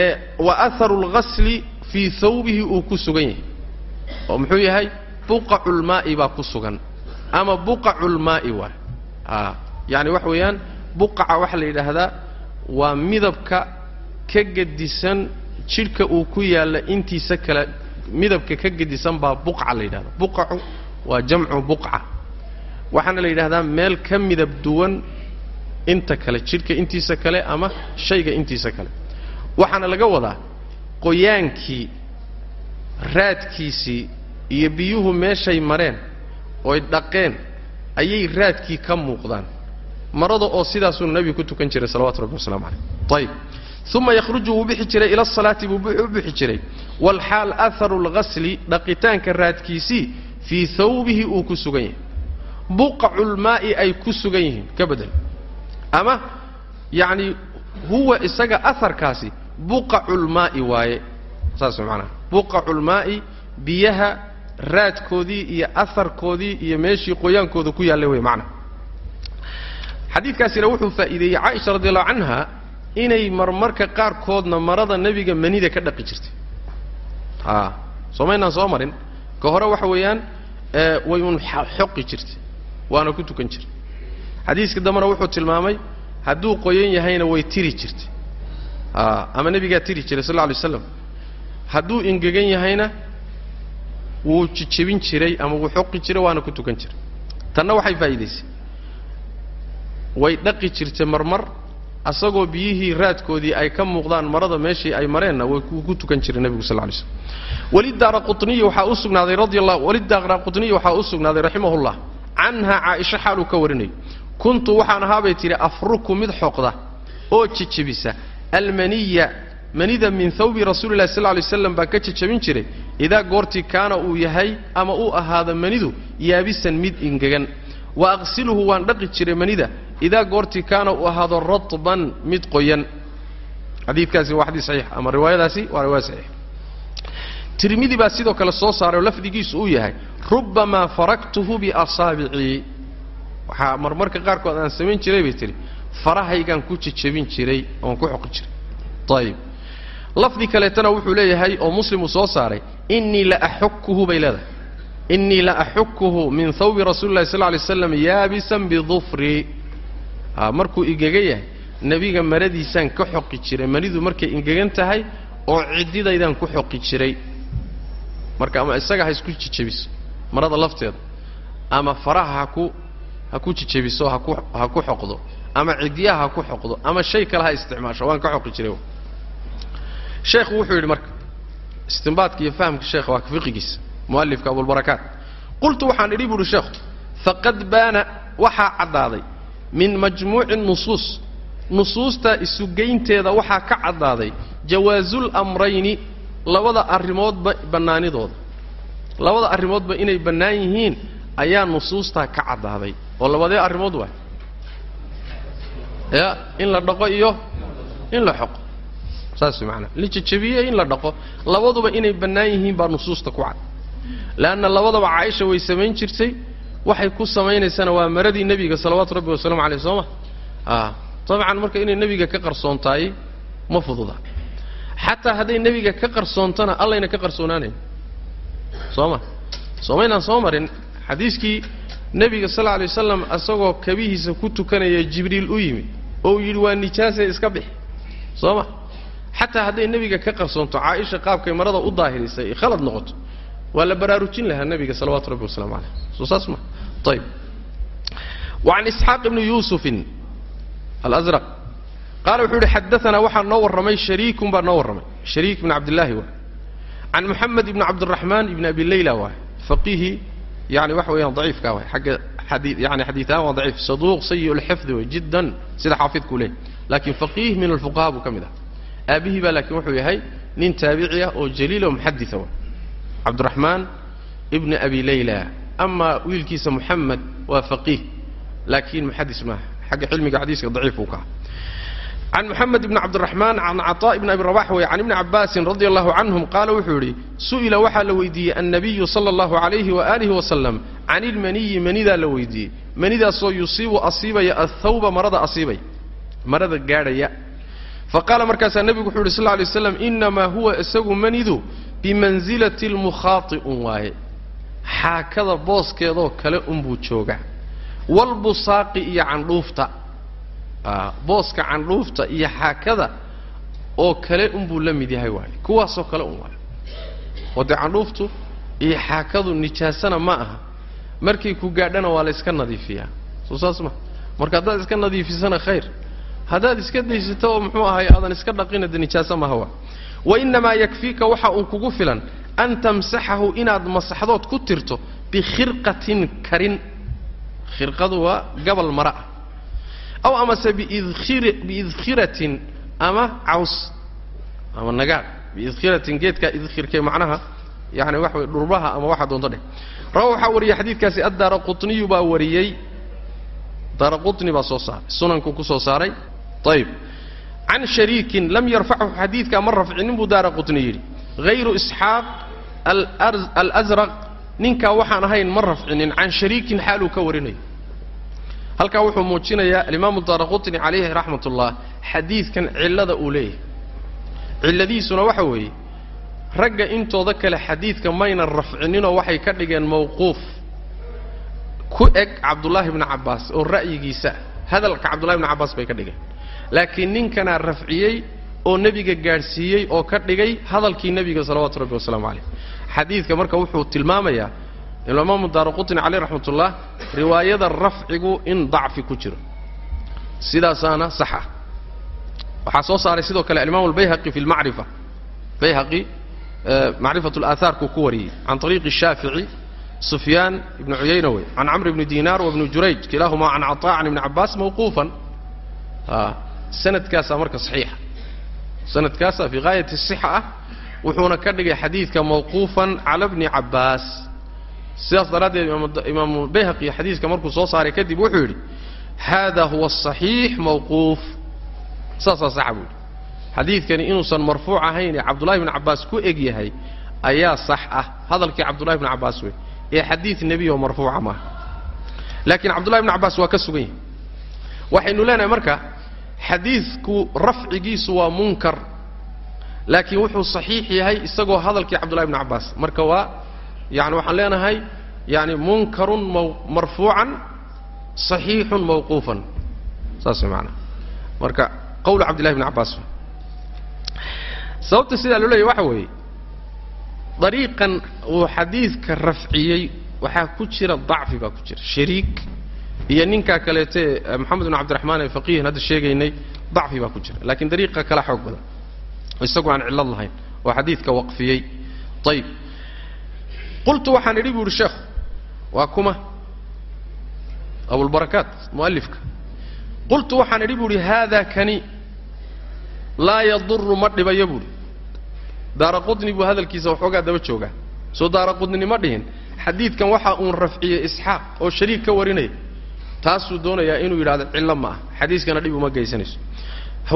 ee wa aharu lghasli fii hawbihi uu ku sugan yahay oo muxuu yahay buqaculmaa'i baa ku sugan ama buqaculmaa'i waay a yacni waxa weeyaan buqaca waxaa la yidhaahdaa waa midabka ka gedisan jidhka uu ku yaalla intiisa kale midabka ka gedisan baa buqca la yidhahda buqacu waa jamcu buqca. Waxaana la yidhahdaa meel ka midab duwan inta kale jidhka intiisa kale ama shayga intiisa kale. Waxaana laga wadaa qoyaankii raadkiisii iyo biyuhu meeshay mareen oy dhaqeen ayay raadkii ka muuqdaan. Marada oo sidaasuu nabigu ku tukan jiray salawatu rabbi waslamu caleyh ayib uma yakhruju wuu bixi jiray ila asalaati buu u bixi jiray walxaal aharu lghasli dhaqitaanka raadkiisii fii hawbihi uu ku sugan yahay buqaculmaa'i ay ku sugan yihiin ka bedel ama yacni huwa isaga aharkaasi buqaculmaa'i waaye saas macanaha buqaculmaa'i biyaha raadkoodii iyo aharkoodii iyo meeshii qoyaankooda ku yaallay wey macnaha xadiidkaasina wuxuu faa'iideeyey caaisha radi allahu canha inay marmarka qaarkoodna marada nebiga manida ka dhaqi jirtay. A soomaynaan soo marin. Ka hore waxa weeyaan way un xoqi jirtay waana ku tukan jiray. Xadiiska dambena wuxuu tilmaamay hadduu qoyan yahayna way tiri jirtay. A ama nebigaa tiri jiray sal lla alay slam hadduu ingegan yahayna wuu jijebin jiray ama wuu xoqi jiray waana ku tukan jiray. Tanna waxay faa'iidaysay. Way dhaqi jirtay marmar asagoo biyihii raadkoodii ay ka muuqdaan marada meeshii ay mareenna way ku tukan jiray nebigu sal lay quniyi waxaa u sugnaaday raximahullah canha caaisha xaaluu ka warinayo kuntu waxaan ahaabay tidhi afruku mid xoqda oo jejebisa almaniya manida min hawbi rasuulillahi sal lay slam baa ka jejebin jiray. Idaa goortii kaana uu yahay ama uu ahaado manidu yaabisan mid ingegan. Wa aqsiluhu waan dhaqi jiray manida idaa goortii kaana uu ahaado ratban mid qoyan xadiidkaasi waa xadiis saxiix ama riwaayadaasi waa riwaaya saxiix tirmidi baa sidoo kale soo saaray oo lafdigiisu uu yahay rubbamaa faraktuhu biasaabicii waxaa marmarka qaarkood aan samayn jiray bay tihi farahaygaan ku jejebin jiray oon ku xoqi jiray ayib lafdi kaleetana wuxuu leeyahay oo muslim soo saaray innii la axukuhu bay leedahay innii la axukuhu min hawbi rasuli llahi sal lay slam yaabisan bidufrii markuu ingegan yahay nebiga maradiisaan ka xoqi jiray. Manidu markay ingegan tahay oo ciddidaydaan ku xoqi jiray. Marka ama isaga ha isku jijebiso marada lafteeda ama faraha haku ha ku jijebiso haku ha ku xoqdo ama ciddiyaha ha ku xoqdo ama shay kale ha isticmaasho waan ka xoqi jiray. Sheekhu wuxuu yidhi marka istimbaadka iyo fahamka sheekha waa fiqigiisa. Mualifka abulbarakaat qultu waxaan idhi buuhi sheekhu faqad baana waxaa caddaaday min majmuuci nusuus. Nusuusta isugeynteeda waxaa ka caddaaday jawaasul amrayni labada arrimoodba bannaanidooda. Labada arrimoodba inay bannaan yihiin ayaa nusuustaa ka caddaaday. Oo labadee arrimood waay? Ya in la dhaqo iyo in la xoqo. Saas maanaa la jejebiye in la dhaqo. Labaduba inay bannaan yihiin baa nusuusta ku cad. Leanna labadaba caaisha way samayn jirtay waxay ku samaynaysana waa maradii nebiga salawaatu rabbi wasalaamu caleyh soo ma? A dabcan marka inay nebiga ka qarsoontahay ma fududa. Xataa hadday nebiga ka qarsoontana allayna ka qarsoonaanayn soo ma? Soomaynaan soo marin? Xadiiskii nebiga sal alay wasalam isagoo kabihiisa ku tukanaya jibriil u yimid oo yidhi waa nijaasee iska bixi. Soo ma? Xataa hadday nebiga ka qarsoonto caaisha qaabkay marada u daahirisay ay khalad noqoto waa la baraarujin lahaa nebiga salawaatu rabbi wasalamu caleyh soo ma. Ayib wacan isxaaq ibni yuusufin alazraq. Qaala wuxuu yidhi xadaanaa waxaa noo warramay shariikun baa noo warramay. Shariik ibn cabdillaahi waay. Can moxamed ibni cabdiraxmaan ibni abi leyla waay. Faqihi yani waxa weeyaan daciifka waay. Xagga xadii yani xadiiahaan waa daciif. Saduuq sayi lxifdi way jiddan sida xaafidku leeyahy laakiin faqiih min alfuqaha buu ka mid ah. Aabihii baa laakiin wuxuu yahay nin taabici ah oo jaliil oo muxadia waay cabdiraxmaan ibni abi leyla amaa wiilkiisa moxamed waa faqiih. Laakiin muxadis maaha xagga cilmiga xadiiska daciif buu ka. Ah can moxamed ibni cabdiraxmaan can caطaa ibni abi rabax wey can ibni cabaasin radi allahu canhum qaala wuxuu yidhi su'ila waxaa la weydiiyey annabiyu sala allahu alayhi waaalihi wasalam can ilmaniyi manidaa la weydiiyey. Manidaasoo yusiibu asiibaya athawba marada asiibaya marada gaadhaya. Faqaala markaasaa nebigu wuxuu yidhi sal lay slam inamaa huwa isagu manidu bimansilati lmukhaati'un waaye. Xaakada booskeedoo kale unbuu joogaa walbusaaqi iyo candhuufta. Booska candhuufta iyo xaakada oo kale unbuu la mid yahay waaye. Kuwaasoo kale un waaye. Oo dee candhuuftu iyo xaakadu nijaasana ma aha. Markay ku gaadhana waa la yska nadiifiyaa. Soo saas ma. Marka haddaad iska nadiifisana khayr. Haddaad iska daysato oo muxuu ahay aadan iska dhaqina de nijaasa maha waa wa innamaa yakfiika waxa uun kugu filan an tamsaxahu inaad masaxdood ku tirto bikhirqatin karin khirqadu waa gabal mara ah aw amase biidkhiratin ama caws ama nagaadh biidkhiratin geedkaa idkhirkee macnaha yani waxa way dhurbaha ama waxa doonto dheh rawa waxaa wariyey xadiidkaasi addaara qutniyu baa wariyey daara baa soo saaray sunanku ku soo saaray ayib can shariikin lam yarfachu xadiidkaa ma rafcinin buu daara qutni yidhi hayru isxaaq alsraq ninkaa waxaan ahayn ma rafcinin can shariikin xaaluu ka warinayo halkaa wuxuu muujinayaa alimaamu daara qutni calayhi raxmat ullah xadiidkan cillada uu leeyahay cilladiisuna waxa weeye ragga intooda kale xadiidka maynan rafcininoo waxay ka dhigeen mawquuf ku eg cabdullaahi bni cabbaas oo ra'yigiisa hadalka cabdullahi bni cabbaas bay ka dhigeen laakiin ninkanaa rafciyey oo nebiga gaadhsiiyey oo ka dhigay hadalkii nebiga salawaatu rabbi wasalaamu calayh. Xadiidka marka wuxuu tilmaamayaa imaamu daara qutni caleyh raxmatullah riwaayada rafcigu in dacfi ku jiro. Sidaasaana sax ah waxaa soo saaray sidoo kale alimaam albayhaqi fi lmacrifa bayhaqi macrifat alaahaarkuu ku wariyey. Can ariiqi shaafici sufyaan ibni cuyayna wey can camr bni diinaar wabni jurayj kilaahumaa can cataa can ibni cabbaas mawquufan sanadkaasaa marka saxiixa. Sanadkaasaa fii gaayati sixa ah wuxuuna ka dhigay xadiidka mawquufan cala bni cabbaas. Sidaas daraaddeed imaamu bayhaqi xadiidka markuu soo saaray kadib wuxuu yidhi hada huwa asaxiix mawquuf. Saasaa saxa buu yidhi. Xadiidkani inuusan marfuuc ahayn ee cabdullahi bni cabbaas ku eg yahay ayaa sax ah. Hadalkii cabdullahi bni cabbaas wey ee xadiid nebiy oo marfuuca maaha. Laakiin cabdullahi bni cabbaas waa ka sugan yahay. Waxaynu leenahay marka xadiidku rafcigiisu waa munkar laakiin wuxuu saxiix yahay isagoo hadalkii cabdullahi bni cabbaas. Marka waa yani waxaan leenahay yani munkarun marfuucan صaxiixun mawquufan. Saas maanaa marka qawlu cabdillahi bni cabbaas. Sababta sidaa loo leeyahy waxa weeye dariiqan uu xadiidka rafciyey waxaa ku jira dacfi baa ku jira shariik iyo ninkaa kaleete moxamed bn cabdiraxmaan ee faqiihin hadda sheegaynay dacfi baa ku jira. Lakiin dariiqa kala xoog badan. Isagu aan cillad lahayn oo xadiidka waqfiyey. Ayib qultu waxaan idhi bu uhi sheekhu waa kuma. Abulbarakaat mu'alifka qultu waxaan idhi bu uhi haada kani laa yaduru ma dhibayo buuhi daara qudni buu hadalkiisa waxoogaa daba joogaa. Soo daara ma dhihin. Xadiidkan waxa uun rafciyey isxaaq oo shariik ka warinaya taasuu doonayaa inuu yidhahdo cillo ma ah xadiiskana dhib uma geysanayso.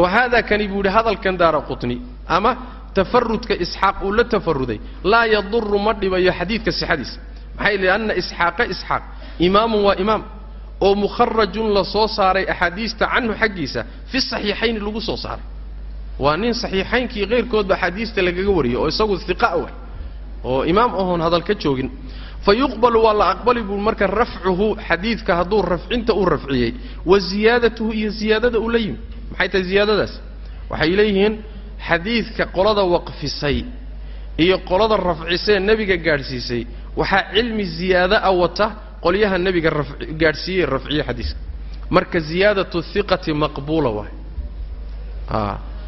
Wa haada kani buu yidhi hadalkan daara qutni ama tafarudka isxaaq uu la tafaruday laa yaduru ma dhibayo xadiidka sixadiisa. Maxay lianna isxaaqa isxaaq imaamun waa imaam oo mukharajun la soo saaray axaadiista canhu xaggiisa fi saxiixayni lagu soo saaray. Waa nin saxiixaynkii kayrkoodba axaadiista lagaga wariyay oo isagu iqa wah oo imaam ahoon hadal ka joogin fa yuqbalu waa la aqbali buu marka rafcuhu xadiidka hadduu rafcinta u rafciyey wa ziyaadatuhu iyo ziyaadada uu la yimi maxay tahay ziyaadadaas waxay leeyihiin xadiidka qolada waqfisay iyo qolada rafcisee nebiga gaadhsiisay waxaa cilmi ziyaado a wata qolyaha nebiga gaadhsiiyey rafciye xadiiska marka ziyaadatu hiqati maqbuula waay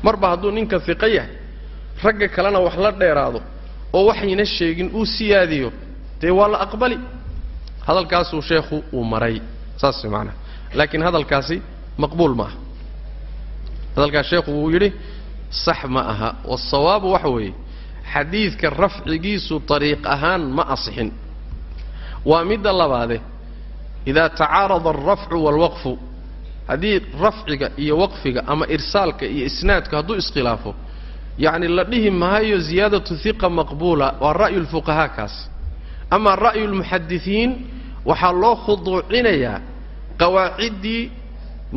marba hadduu ninka hiqo yahay ragga kalena wax la dheeraado oo waxayna sheegin uu siyaadiyo dee waa la aqbali. Hadalkaasuu sheekhu uu maray saas maanaa laakiin hadalkaasi maqbuul ma aha. Hadalkaas sheekhu wuu yidhi sax ma aha. Wasawaabu waxa weeye xadiidka rafcigiisu ariiq ahaan ma asixin. Waa midda labaade idaa tacaarada alrafcu waalwaqfu haddii rafciga iyo waqfiga ama irsaalka iyo isnaadku hadduu iskhilaafo yacni la dhihi maayo ziyaadatu hiqa maqbuula waa ra'yu lfuqahaa kaas ama ra'yu lmuxadisiin waxaa loo khuduucinayaa qawaaciddii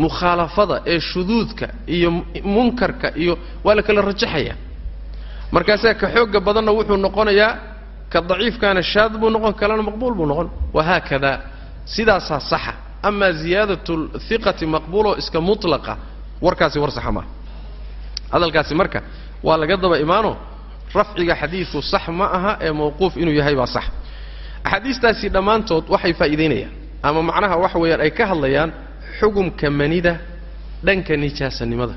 mukhaalafada ee shuduudka iyo munkarka iyo waa la kala rajaxaya. Markaasaa ka xoogga badanna wuxuu noqonayaa ka daciifkaana shaad buu noqon kalena maqbuul buu noqon. Wahaakada sidaasaa saxa. Amaa ziyaadatu hiqati maqbuuloo iska mutlaqa warkaasi war saxa maaha hadalkaasi marka waa laga daba imaano rafciga xadiidku sax ma aha ee mawquuf inuu yahay baa sax axaadiistaasi dhammaantood waxay faa'iidaynayaan. Ama macnaha waxa weeyaan ay ka hadlayaan xugumka manida dhanka nijaasanimada.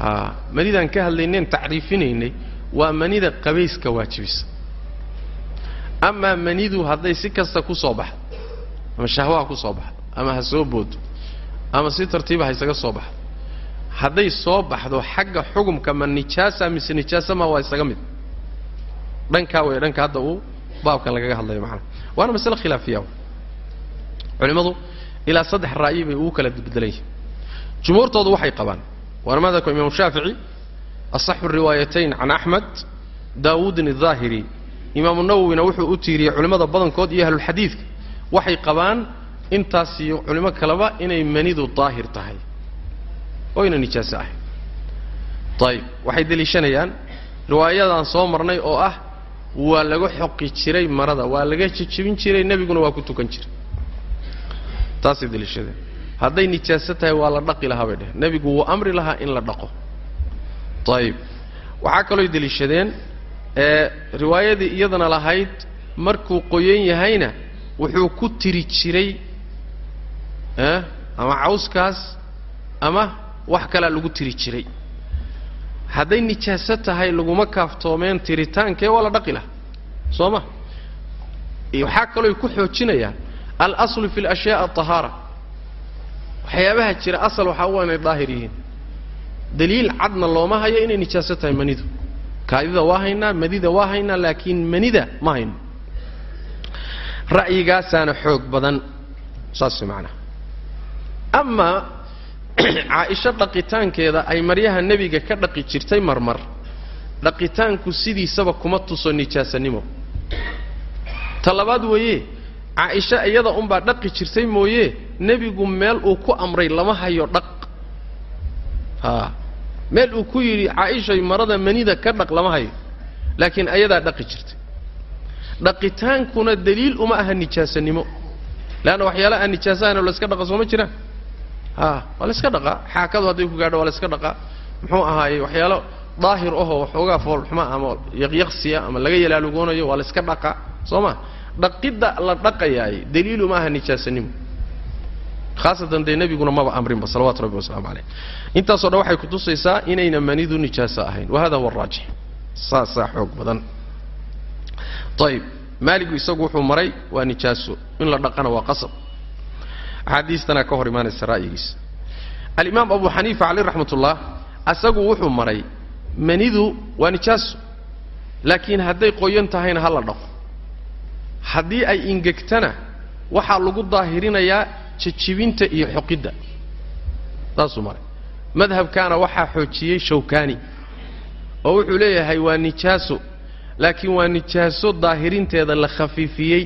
A manidaan ka hadlaynaen tacriifinaynay waa manida qabayska waajibisa. Amaa manidu hadday si kasta ku soo baxdo ama shahwaha ku soo baxdo ama ha soo boodo ama si tartiiba ha isaga soo baxdo. Hadday soo baxdo xagga xugumka ma nijaasa mise nijaasa ma waa isaga mid? Dhankaa way dhanka hadda uu baabkan lagaga hadlayo macana waana masale khilaafiya culimmadu ilaa saddex ra'yi bay ugu kala beddelan yihin jumhuurtoodu waxay qabaan waana madhabka imaamu shaafici asaxu riwaayatayn can axmed daawuudin الظaahiri imaamu nawowina wuxuu u tiiriyey culimmada badankood iyo ahlulxadiidka waxay qabaan intaas iyo culimo kaleba inay manidu daahir tahay oyna nijaaso ahayn ayib waxay deliishanayaan riwaayadaan soo marnay oo ah waa laga xoqi jiray marada waa laga jejebin jiray nebiguna waa ku tukan jiray. Taasay deliishadeen hadday nijaaso tahay waa la dhaqi lahaa bay dheh nebigu wuu amri lahaa in la dhaqo. Ayib waxaa kalooy deliishadeen ee riwaayadii iyadana lahayd markuu qoyan yahayna wuxuu ku tiri jiray ama cawskaas ama wax kalaa lagu tiri jiray hadday nijaaso tahay laguma kaaftoomeen tiritaankee waa la dhaqi laha soo ma? Waxaa kalooy ku xoojinayaan alaslu fi alashyaa alطahaara waxyaabaha jira asal waxaa u inay daahir yihiin. Daliil cadna looma hayo inay nijaaso tahay manidu. Kaadida waa haynaa madida waa haynaa laakiin manida ma hayno ra'yigaasaana xoog badan. Saas macnaha amaa caaisho dhaqitaankeeda ay maryaha nebiga ka dhaqi jirtay marmar. Dhaqitaanku sidiisaba kuma tuso nijaasanimo. Ta labaad weeye caaisho iyada unbaa dhaqi jirtay mooye nebigu meel uu ku amray lama hayo dhaq. Haa meel uu ku yidhi caaishay marada manida ka dhaq lama hayo. Laakiin ayadaa dhaqi jirtay. Dhaqitaankuna daliil uma aha nijaasanimo. Leanna waxyaala aan nijaasahayn oo la iska dhaqa sooma jiraan ha waa la iska dhaqaa xaakadu hadday ku gaadho waa la iska dhaqaa muxuu ahaaye waxyaalo daahir ahoo waxoogaa foolxuma ama yaqyaqsiya ama laga yalaalugoonayo waa la iska dhaqaa soo ma? Dhaqidda la dhaqayaay daliil uma aha nijaasanimo. Haasatan dee nebiguna maba amrinba salawatu rabbi wasalaamu caleyh intaasoo dhan waxay kutusaysaa inayna manidu nijaaso ahayn. Wa hada huwa araajix saasaa xoog badan. Ayib maaligu isagu wuxuu maray waa nijaaso. In la dhaqana waa qasab axaadiistanaa ka hor imaanaysa ra'yigiisa. Alimaam abu xaniifa caleyh raxmat ullah asagu wuxuu maray manidu waa nijaaso laakiin hadday qoyan tahayna ha la dhaqo. Haddii ay ingegtana waxaa lagu daahirinayaa jejibinta iyo xoqidda. Saasuu maray. Madhabkaana waxaa xoojiyey shawkani oo wuxuu leeyahay waa nijaaso laakiin waa nijaaso daahirinteeda la khafiifiyey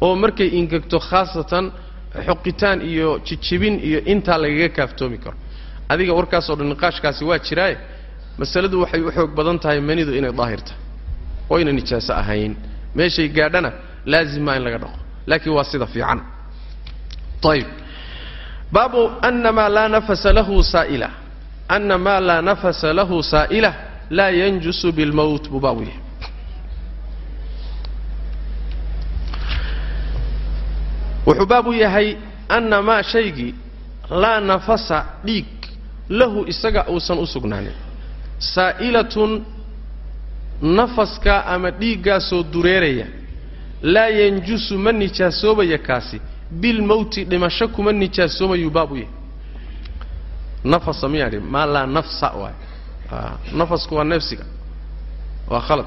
oo markay ingegto khaasatan xoqitaan iyo jijibin iyo intaa lagaga kaaftoomi karo. Adiga warkaasoo dhan niqaashkaasi waa jiraaye masaladu waxay u xoog badan tahay manidu inay daahir tahay oo yna nijaaso ahayn. Meeshay gaadhana laazima in laga dhaqo. Laakiin waa sida fiican. Ayib baabu ana maa laa nafasa lahu saa'ila. Ana maa laa nafasa lahu saa'ila laa yanjusu bilmowt buu baabu yahay wuxuu baabu yahay ana maa shaygii laa nafasa dhiig lahu isaga uusan u sugnaanin. Saa'ilatun nafaska ama dhiiggaasoo dureeraya. Laa yanjusu ma nijaasoobaya kaasi. Bilmowti dhimasho kuma nijaasoomayuu baabu yahay. Nafasa miyaa dhi maa laa nafsa waay. Nafasku waa nafsiga. Waa khalad.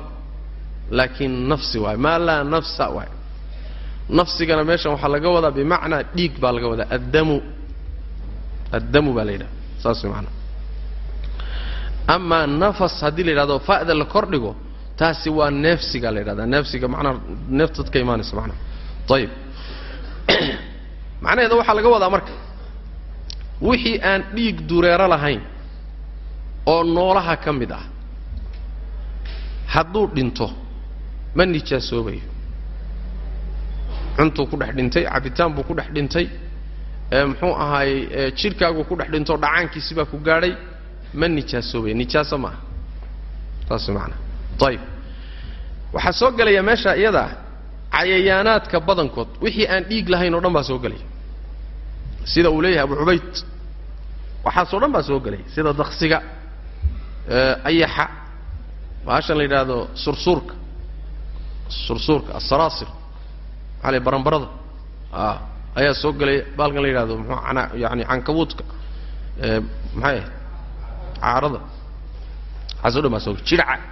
Laakiin nafsi waay. Maa laa nafsa waay nafsigana meeshan waxaa laga wadaa bimacnaa dhiig baa laga wadaa addamu. Addamu baa la yidhaha saas maanaa amaa nafas haddii la yidhahdo fa'da la kor dhigo taasi waa neefsiga la yidhahdaa. Neefsiga macnaa neeftad ka imaanaysa macnaa. Ayib macnaheeda waxaa laga wadaa marka wixii aan dhiig dureero lahayn oo noolaha ka mid ah hadduu dhinto ma nijaasoobayo cuntuu ku dhex dhintay cabitaan buu ku dhex dhintay muxuu ahaayey jidhkaaguu ku dhex dhintoo dhacaankiisi baa ku gaadhay ma nijaasoobaya nijaaso ma aha. Saas maanaa ayib waxaa soo gelaya meesha iyadaa cayayaanaadka badankood wixii aan dhiig lahayn oo dhan baa soo gelaya. Sida uu leeyahay abu cubayd. Waxaasoo dhan baa soo gelaya. Sida daksiga ayaxa. Bahashan la yidhaahdo sursuurka sursuurka asaraasir maxaa la baranbarada a ayaa soo gelaya baalkan la yidhahdo ana yani cankabuudka maxay caarada. Waxaaso dhan baa soo jidhaca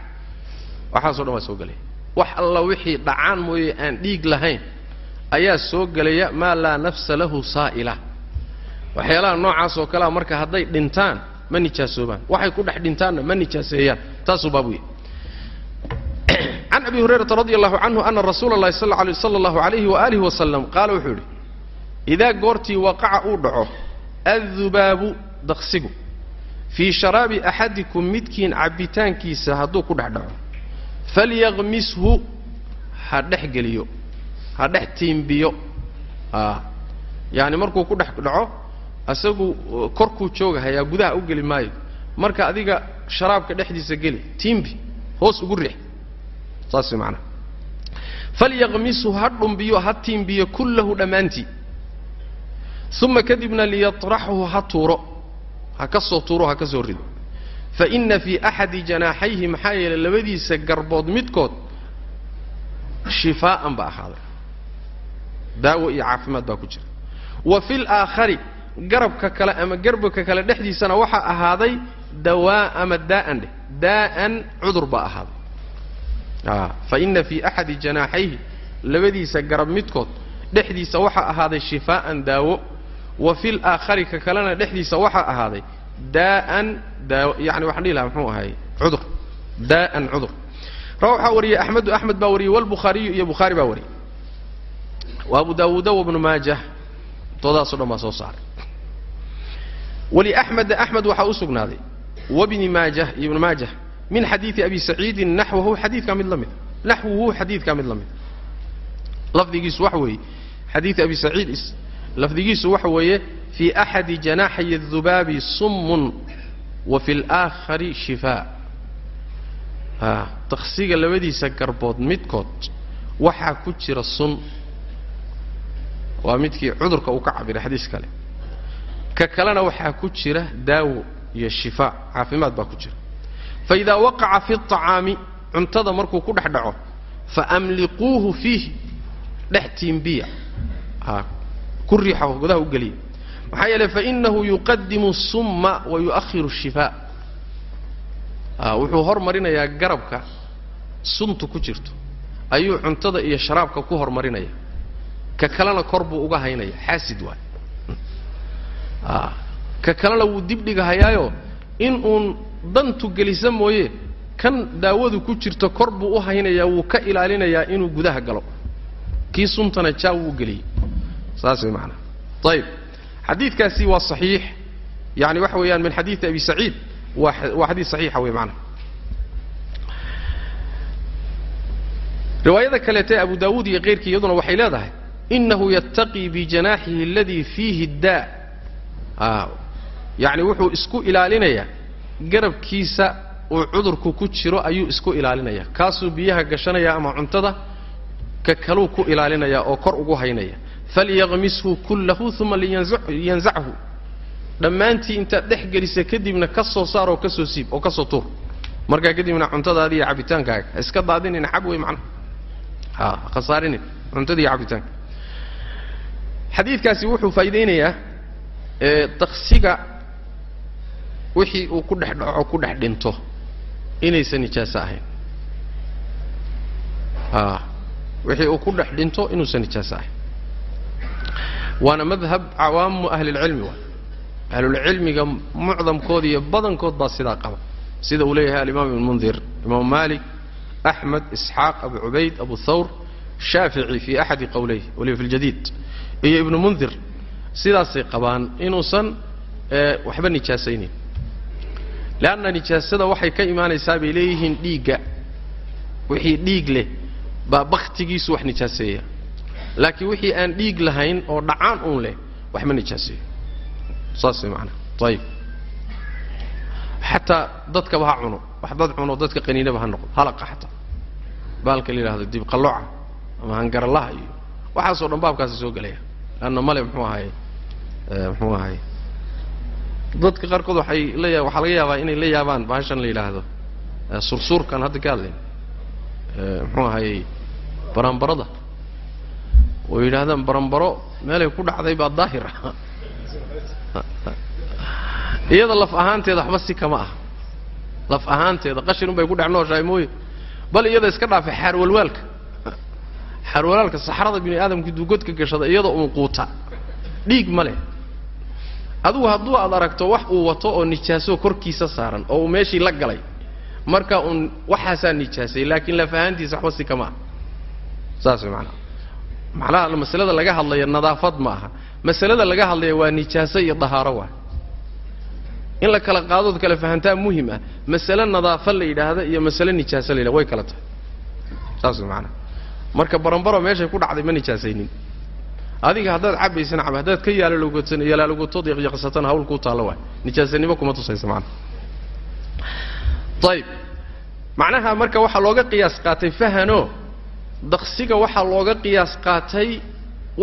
waxaaso dhan baa soo gelaya wax alla wixii dhacaan mooye aan dhiig lahayn ayaa soo gelaya maa laa nafsa lahu saa'ila. Waxyaalaha noocaas oo kalea marka hadday dhintaan ma nijaasoobaan waxay ku dhex dhintaanna ma nijaaseeyaan. Taasuu baab wey can abi hurayrata radi allahu canhu ana rasuula اllahi sal allahu alayhi waalihi wasalam qaala wuxuu yidhi idaa goortii waqaca uu dhaco addubaabu daqsigu fii sharaabi axadikum midkiin cabbitaankiisa hadduu ku dhex dhaco falyaqmishu ha dhex geliyo ha dhex tiimbiyo a yaani markuu ku dhex dhaco isagu korkuu joogahayaa gudaha u geli maayo marka adiga sharaabka dhexdiisa geli tiimbi hoos ugu riix saas maanaa falyaqmishu ha dhumbiyo ha tiimbiyo kullahu dhammaantii. uma kadibna liyaطraxhu ha tuuro. Ha ka soo tuuro ha ka soo rido. faina fii axadi janaaxayhi maxaa yeelay labadiisa garbood midkood shifaa'an baa ahaaday. Daawo iyo caafimaad baa ku jira. Wa fi laakhari garabka kale ama garbaka kale dhexdiisana waxaa ahaaday dawaa ama daa'an dheh. Daa'an cudur baa ahaaday faina fii axadi janaaxayhi labadiisa garab midkood dhexdiisa waxaa ahaaday shifaa'an daawo wa fi laakhari ka kalena dhexdiisa waxaa ahaaday daa'an daawo yani waxaan dhihi lahaa muxuu ahay cudur daa'an cudur. Rawa waxaa wariyey axmedu axmed baa wariyey walbukhaariyu iyo bukhaari baa wariyey. Wa abu daawuuda wabnu maajah toodaasoo dhan baa soo saaray. Waliaxmeda axmed waxaa u sugnaaday wabni maajah iyo ibnu maajah min xadiidi abi saciidin naxwahu xadiidkaa mid la mida naxwuhu xadiidkaa mid la mida lafdigiisu waxa weeye xadiid abi saciid lafdigiisu waxa weeye fii axadi janaaxay الdubaabi summun wa fi اlaakhari shifaa a taksiga labadiisa garbood midkood waxaa ku jira sun waa midkii cudurka uu ka cabiray xadiis kale ka kalena waxaa ku jira daawo iyo shifaa caafimaad baa ku jira faidaa waqaca fi acaami cuntada markuu ku dhex dhaco famliquuhu fiihi dhex tiimbiya ku riixa oo godaha ugeliya maxaa yeele fainahu yuqadimu summa wa yuahiru shifa wuxuu hormarinayaa garabka suntu ku jirto ayuu cuntada iyo sharaabka ku hormarinaya ka kalena kor buu uga haynaya xaasid waay ka kalena wuu dibdhigahayaayo in uun dantu gelisa mooye kan daawadu ku jirto kor buu u haynayaa wuu ka ilaalinayaa inuu gudaha galo. Kii suntana jaa wuu geliyey. Saas way maanaa ayib xadiidkaasi waa saxiix. Yani waxa weeyaan min xadiidi abi saciid waa xadiid saxiixa wey maanaa riwaayada kaleete abu daawuud iyo keyrkii iyaduna waxay leedahay inahu yattaqii bijanaaxihi aladii fiihi daa. Yani wuxuu isku ilaalinayaa garabkiisa uu cudurku ku jiro ayuu isku ilaalinaya. Kaasuu biyaha gashanaya ama cuntada ka kaluu ku ilaalinaya oo kor ugu haynaya. Falyaqmishu kullahu uma liyanzachu dhammaantii intaad dhex gelisa kadibna ka soo saar oo ka soo siib oo ka soo tuur. Markaa kadibna cuntadaadi iyo cabitaankaaga ha iska daadinin cab wey macnaha ha khasaarinin. Cuntada iyo cabitaanka xadiidkaasi wuxuu faa'iidaynayaa daksiga wixii uu ku dhex dhaco ku dhex dhinto. Inaysan nijaaso ahayn. A wixii uu ku dhex dhinto inuusan nijaaso ahayn. Waana madhab cawaamu ahlilcilmi waay ahlulcilmiga mucdamkood iyo badankood baa sidaa qaba. Sida uu leeyahay alimaam ibn mundir imaam malik axmed isxaaq abu cubayd abu thawr shaafici fi axadi qowleyh waliba fi ljadiid. Iyo ibnu mundir sidaasay qabaan inuusan waxba nijaasaynin leanna nijaasada waxay ka imaanaysaa bay leeyihiin dhiigga wixii dhiig leh baa baktigiisu wax nijaaseeya laakiin wixii aan dhiig lahayn oo dhacaan uun leh wax ma nijaaseeyo saas maanaa ayib xataa dadkaba ha cuno wax dad cuno dadka qaniinaba ha noqdo halaqa xataa baalka la yidhahdo dibqalloca ama hangaralaha iyo waxaasoo dhan baabkaasi soo gelaya leanna male muxuu ahaye muxuu ahaye dadka qaarkood waxay la waxaa laga yaabaa inay la yaabaan baashan la yidhaahdo. Sursuurkan hadda ka hadlayn muxuu ahayey baranbarada. Oo yidhaahdaan baranbaro meelay ku dhacday baa daahir. Ah iyada laf ahaanteeda waxba si kama ah. Laf ahaanteeda qashin unbay ku dhex nooshahay mooye. Bal iyada iska dhaafay xaarwalwaalka. Xaarwalwaalka saxrada bini aadamka duugodka gashada iyada uun dhiig ma leh adugu hadduu aad aragto wax uu wato oo nijaaso korkiisa saaran oo uu meeshii la galay marka uun waxaasaa nijaasay laakiin laf ahaantiisa waxba si kama ah saas way macanaha macnaha masalada laga hadlaya nadaafad ma aha. Masalada laga hadlaya waa nijaaso iyo dahaaro waay in la kala qaadood kala fahantaa muhiim ah. Masale nadaafa la yidhaahda iyo masale nijaaso la yidhahda way kala tahay. Saas way macanaha marka baranbaro meeshay ku dhacday ma nijaasaynin adiga haddaad cabaysana cab haddaad ka yaalalogotan yalaalogotood yaqyaqsatana hawl kuu taallo waay. Nijaasanimo kuma tusaysa macnaha ayib macnaha marka waxaa looga qiyaas qaatay fahano. Daqsiga waxaa looga qiyaas qaatay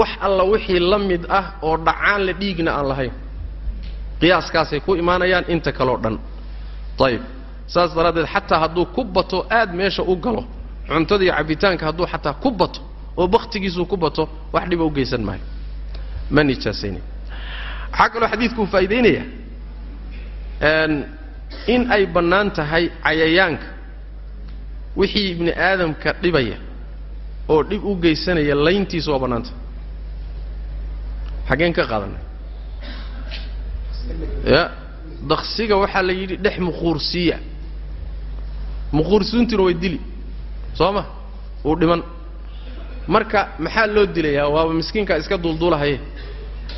wax alla wixii la mid ah oo dhacaan la dhiigna aan lahayn. Qiyaaskaasay ku imaanayaan inta kaleo dhan. Ayib saas daraaddeed xataa hadduu ku bato aad meesha u galo. Cuntada iyo cabbitaanka hadduu xataa ku bato oo bakhtigiisuu ku bato wax dhiba u geysan maayo. Ma nijaasaynin. Waxaa kaloo xadiidku uu faa'idaynaya in ay bannaan tahay cayayaanka. Wixii ibni aadamka dhibaya oo dhib u geysanaya layntiisu waa bannaan tahay. Xaggeen ka qaadanay. Ya daksiga waxaa la yidhi dhex muquursiiya muquursiintuna way dili soo ma? Uu dhiman marka maxaa loo dilayaa? Waaba miskiinkaa iska duulduulahaye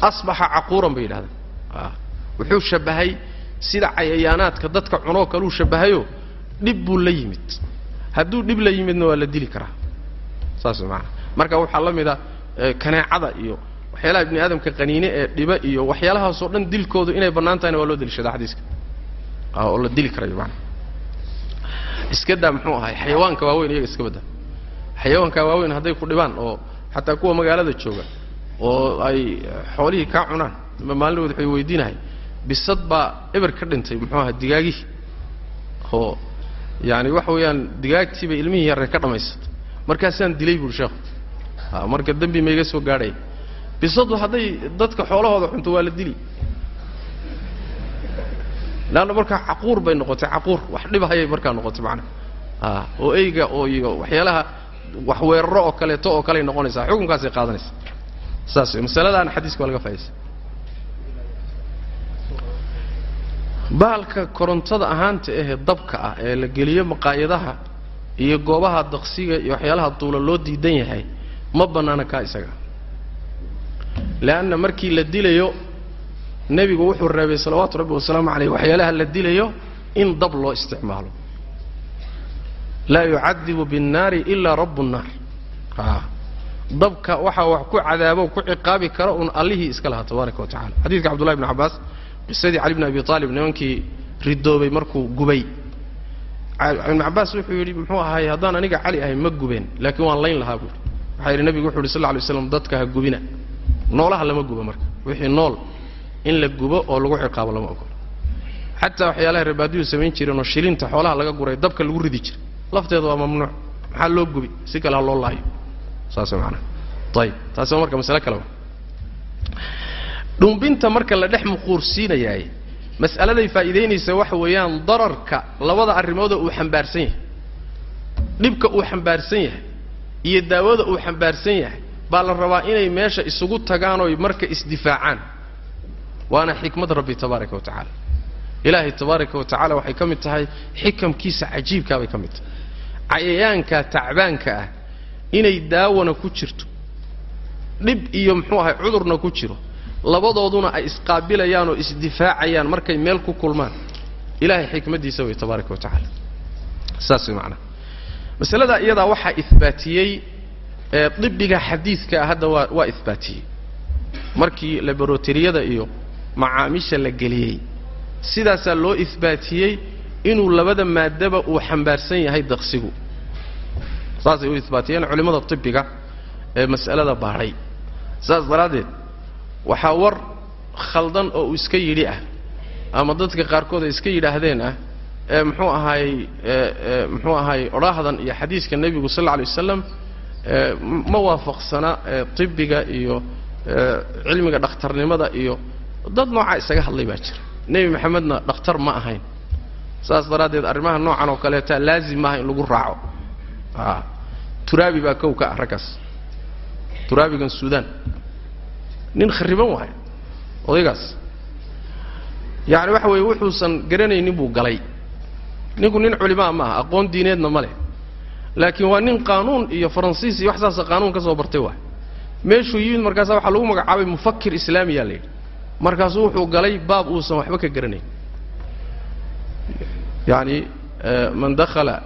asbaxa caquuran bay yidhahdaan wuxuu shabbahay sida cayayaanaadka dadka cunoo kaluu shabbahayo dhib buu la yimid. Hadduu dhib la yimidna waa la dili karaa. Saas way maanaa marka waxaa la mid a kaneecada iyo waxyaalaha ibni aadamka qaniine ee dhiba iyo waxyaalahaasoo dhan dilkoodu inay bannaan tahayna waa loo deliishada xadiiska. Oo la dili karayo maanaa iska daa muxuu ahay? Xayawaanka waaweyn iyaga iska badda xayawaankaa waaweyn hadday ku dhibaan oo xataa kuwa magaalada jooga oo ay xoolihii kaa cunaan ma maalinood waxay weydiinahay bisad baa eber ka dhintay muxuu aha digaagihii. Oo yaani waxa weeyaan digaagtiiba ilmihii yarre ka dhammaysatay markaasaan dilay buuri sheekhu. A marka dembi mayga soo gaadhaya bisadu hadday dadka xoolahooda cunto waa la dili. Leanna markaa caquur bay noqotay caquur. Wax dhibahayay markaa noqotay macnaha a oo eyga oo iyo waxyaalaha wax weeraro oo kaleeto oo kaley noqonaysaa xukunkaasay qaadanaysa. Saas wey masaladaana xadiiska waa laga faa'idaysa baalka korontada ahaanta ahee dabka ah ee la geliyo maqaayadaha iyo goobaha daqsiga iyo waxyaalaha duula loo diidan yahay ma bannaana kaa isaga. Leanna markii la dilayo nebigu wuxuu reebay salawaatu rabbi wasalaamu caleyh waxyaalaha la dilayo in dab loo isticmaalo laa yucadibu binnaari ilaa rabu nnaar. Dabka waxaa wax ku cadaabo ku ciqaabi kara un allihii iska lahaa tabaaraka wa tacala cabdullahi bn cabbaas qisadii cali bn abi aalib nimankii ridoobay markuu gubay. Ibn cabbaas wuxuu yidhi muxuu ahaay haddaan aniga cali ahay ma gubeen. Laakiin waan layn lahaa buui waxaa yidhi nebigu wuxu yhi sal ly slam dadka ha gubina. Noolaha lama gubo marka. Wixii nool in la gubo oo lagu ciqaabo lama ogolo xataa waxyaalaha reebaadiyu samayn jireen oo shilinta xoolaha laga guray dabka lagu ridi jiray lafteeda waa mamnuuc. Maxaa loo gubi? Si kale ha loo laayo. Saas maanaa ayib taasi waa marka masale kale dhumbinta marka la dhex muquursiinayaay mas'aladay faa'iidaynaysa waxa weeyaan dararka labada arrimoodoo uu xambaarsan yahay. Dhibka uu xambaarsan yahay iyo daawada uu xambaarsan yahay baa la rabaa inay meesha isugu tagaanoy marka isdifaacaan waana xikmad rabbi tabaaraka wa tacaala ilaahay tabaaraka wa tacala waxay ka mid tahay xikamkiisa cajiibkaa bay ka mid tahay. Cayayaanka tacbaanka ah inay daawana ku jirto dhib iyo muxuu ahay cudurna ku jiro labadooduna ay isqaabilayaan oo isdifaacayaan markay meel ku kulmaan. Ilahay xikmaddiisa wey tabaaraka wa tacaala. Saas way macnaha masaladaa iyadaa waxaa ihbaatiyey ee dibiga xadiidka hadda waa waa ihbaatiyey markii laboratoriyada iyo macaamiisha la geliyey sidaasaa loo ihbaatiyey inuu labada maadaba uu xambaarsan yahay daqsigu. Saasay u ihbaatiyeen culimmada tibiga ee mas'alada baadhay saas daraaddeed waxaa war khaldan oo uu iska yidhi ah ama dadka qaarkood ay iska yidhaahdeen ah muxuu ahaay muxuu ahaay odhaahdan iyo xadiiska nebigu sal alla alay wasalam ma waafaqsana tibiga iyo cilmiga dhakhtarnimada iyo dad noocaa isaga hadlay baa jira nebi maxamedna dhakhtar ma ahayn. Saas daraaddeed arrimaha noocan oo kaleeta laazim maaha in lagu raaco. A turaabi baa kow ka ah raggaas. Turaabigan suudaan. Nin khariban waayo odaygaas. Yacni waxa weeye wuxuusan garanaynin buu galay. Ninku nin culimaa ma aha aqoon diineedna ma leh. Laakiin waa nin qaanuun iyo faransiis iyo wax saasa qaanuun ka soo bartay waay meeshuu yimid markaasa waxaa lagu magacaabay mufakir islaamiyaa la yidhi markaasuu wuxuu galay baab uusan waxba ka garanayn. Yani man dakhala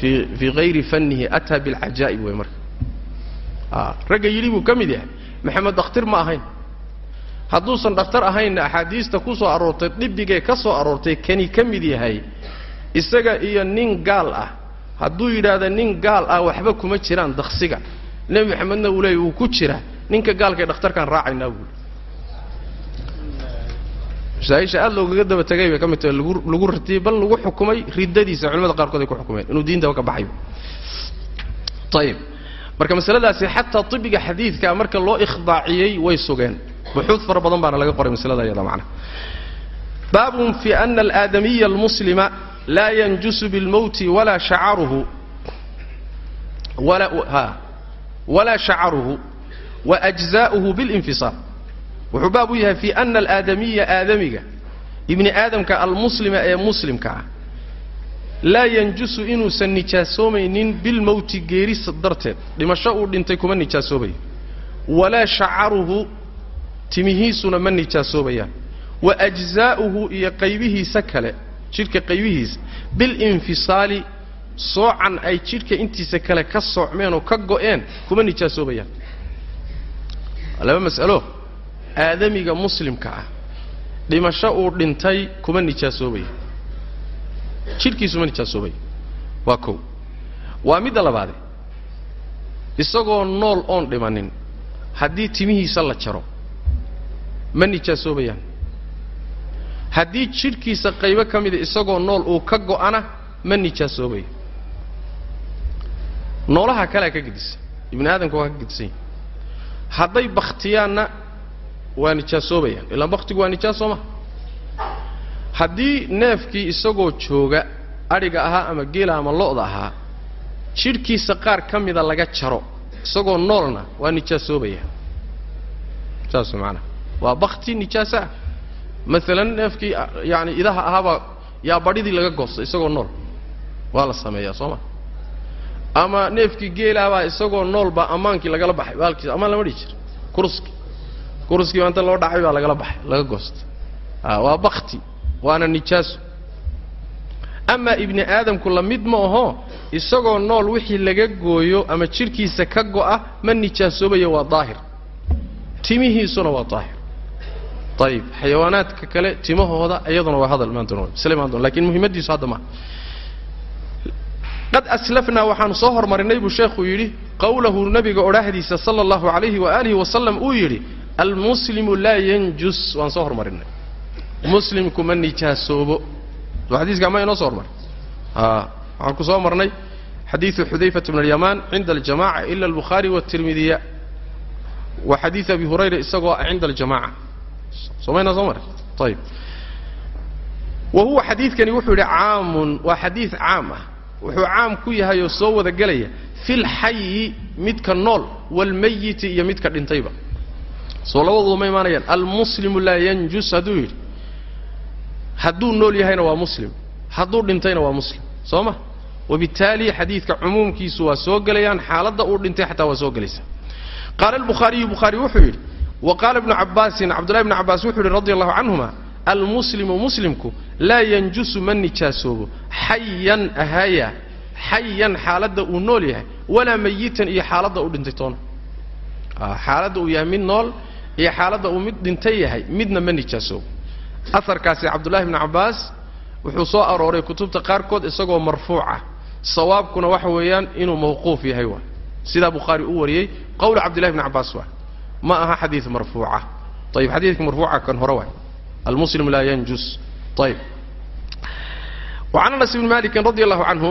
fii fii fannihi ataa bilcajaa'ib wey marka. Ragga yidhi buu ka mid yahay maxamed dhakhtir ma ahayn. Hadduusan dhakhtar ahaynna axaadiista ku soo aroortay dhibigee ka soo aroortay kani ka mid yahay isaga iyo nin gaal ah. Hadduu yidhaahda nin gaal ah waxba kuma jiraan daksiga nebi maxamedna uu leeyay wuu ku jira ninka gaalkae dhakhtarkaan raacaynaa buuli masaaisha aad loogaga daba tegay bay ka mid tahay. Lagu ratiyey bal lagu xukumay riddadiisa culamada qaarkood ay ku xukumeen. Inuu diintaba ka baxayo. Ayib marka masaladaasi xataa ibiga xadiidka marka loo ikhdaaciyey way sugeen. Buxuud fara badan baana laga qoray maslada iyada macna. Baabun fi ana alaadamiya almuslima laa yanjusu bilmowti walaa shacaruhu walaa shacaruhu waajza'uhu bilinfisaal wuxuu baab u yahay fi ana alaadamiya aadamiga. Ibni aadamka almuslima ee muslimka ah. Laa yanjusu inuusan nijaasoomaynin bilmowti geeris darteed. Dhimasho uu dhintay kuma nijaasoobayo walaa shacaruhu timihiisuna ma nijaasoobayaan wa ajzaa'uhu iyo qaybihiisa kale jidhka qaybihiisa bilinfisaali soocan ay jidhka intiisa kale ka soocmeen oo ka go'een kuma nijaasoobayaan laba mas'alo aadamiga muslimka ah dhimasho uu dhintay kuma nijaasoobayo jidhkiisu ma nijaasoobayo waa kow. Waa midda labaade. Isagoo nool oon dhimanin haddii timihiisa la jaro ma nijaasoobayaan haddii jidhkiisa qaybo ka mida isagoo nool uu ka go'ana ma nijaasoobayo noolaha kalea ka gedisan ibni aadamka waa ka gedisan yahi hadday bakhtiyaanna waa nijaasoobayaan ilaan bakhtigu waa nijaas soo haddii neefkii isagoo jooga adhiga ahaa ama geela ama lo'da ahaa jidhkiisa qaar ka mida laga jaro isagoo noolna waa nijaasoobaya. Saas maanaa waa bakti nijaasa ah maalan neefkii yaani idaha ahaabaa yaa badhidii laga goostay isagoo nool. Waa la sameeyaa soo ma ama neefkii geelaabaa isagoo nool baa ammaankii lagala baxay baalkiisa ammaan lama dhihi jir kuruski kuruskii baa inta loo dhacay baa lagala baxay laga goostay a waa bakti waana nijaaso amaa ibni aadamku la mid ma aho isagoo nool wixii laga gooyo ama jidhkiisa ka go'a ma nijaasoobayo waa daahir. Timihiisuna waa daahir. Ayib xayawaanaadka kale timahooda iyaduna waa hadal maantmasle laakiin muhimadiisu hadda maaha qad aslafnaa waxaanu soo hormarinay buu sheekhuu yidhi qawlahu nabiga odhaahdiisa sala allahu alayhi waalihi wasalam uu yidhi almuslimu laa yanjus waan soo hormarinay. Muslimku ma nijaasoobo. Soo xadiiska ma inoo soo hormaray a waxaan ku soo marnay xadiidu xudayfat bn alyamaan cinda aljamaca ila albukhaari watirmidiya wa xadiid abi hurayra isagoo ah cinda aljamaca soo maynaa soo maray ayib wa huwa xadiidkani wuxuu yidhi caamun waa xadiid caam ah. Wuxuu caam ku yahay oo soo wada gelaya fi lxayi midka nool waalmayiti iyo midka dhintayba soo labadooda ma imaanayaan almuslimu laa yanjus hadduu yidhi. Hadduu nool yahayna waa muslim. Hadduu dhintayna waa muslim. Soo ma? Wabittaali xadiidka cumuumkiisu waa soo gelayaan xaaladda uu dhintay xataa waa soo gelaysa. Qaala albukhaariyu bukhaari wuxuu yidhi wa qaala ibnu cabbaasin cabdullahi bnu cabbaas wuxuu yidhi radi allahu canhuma almuslimu muslimku laa yanjusu ma nijaasoobo. Xayan ahaya xayan xaaladda uu nool yahay walaa mayitan iyo xaaladda uu dhintay toona. Xaaladda uu yahay mid nool iyo xaaladda uu mid dhintay yahay midna ma nijaasoobo aharkaasi cabdullahi bnu cabbaas wuxuu soo arooray kutubta qaarkood isagoo marfuuca. Sawaabkuna waxa weeyaan inuu mawquuf yahay waa. Sidaa bukhaari u wariyey qowlu cabdillahi bni cabbaas waa. Ma aha xadiid marfuuca. Ayib xadiidka marfuuca kan hore waay almuslim laa yanjus. Ayib wacan anas bni malikin radi allahu canhu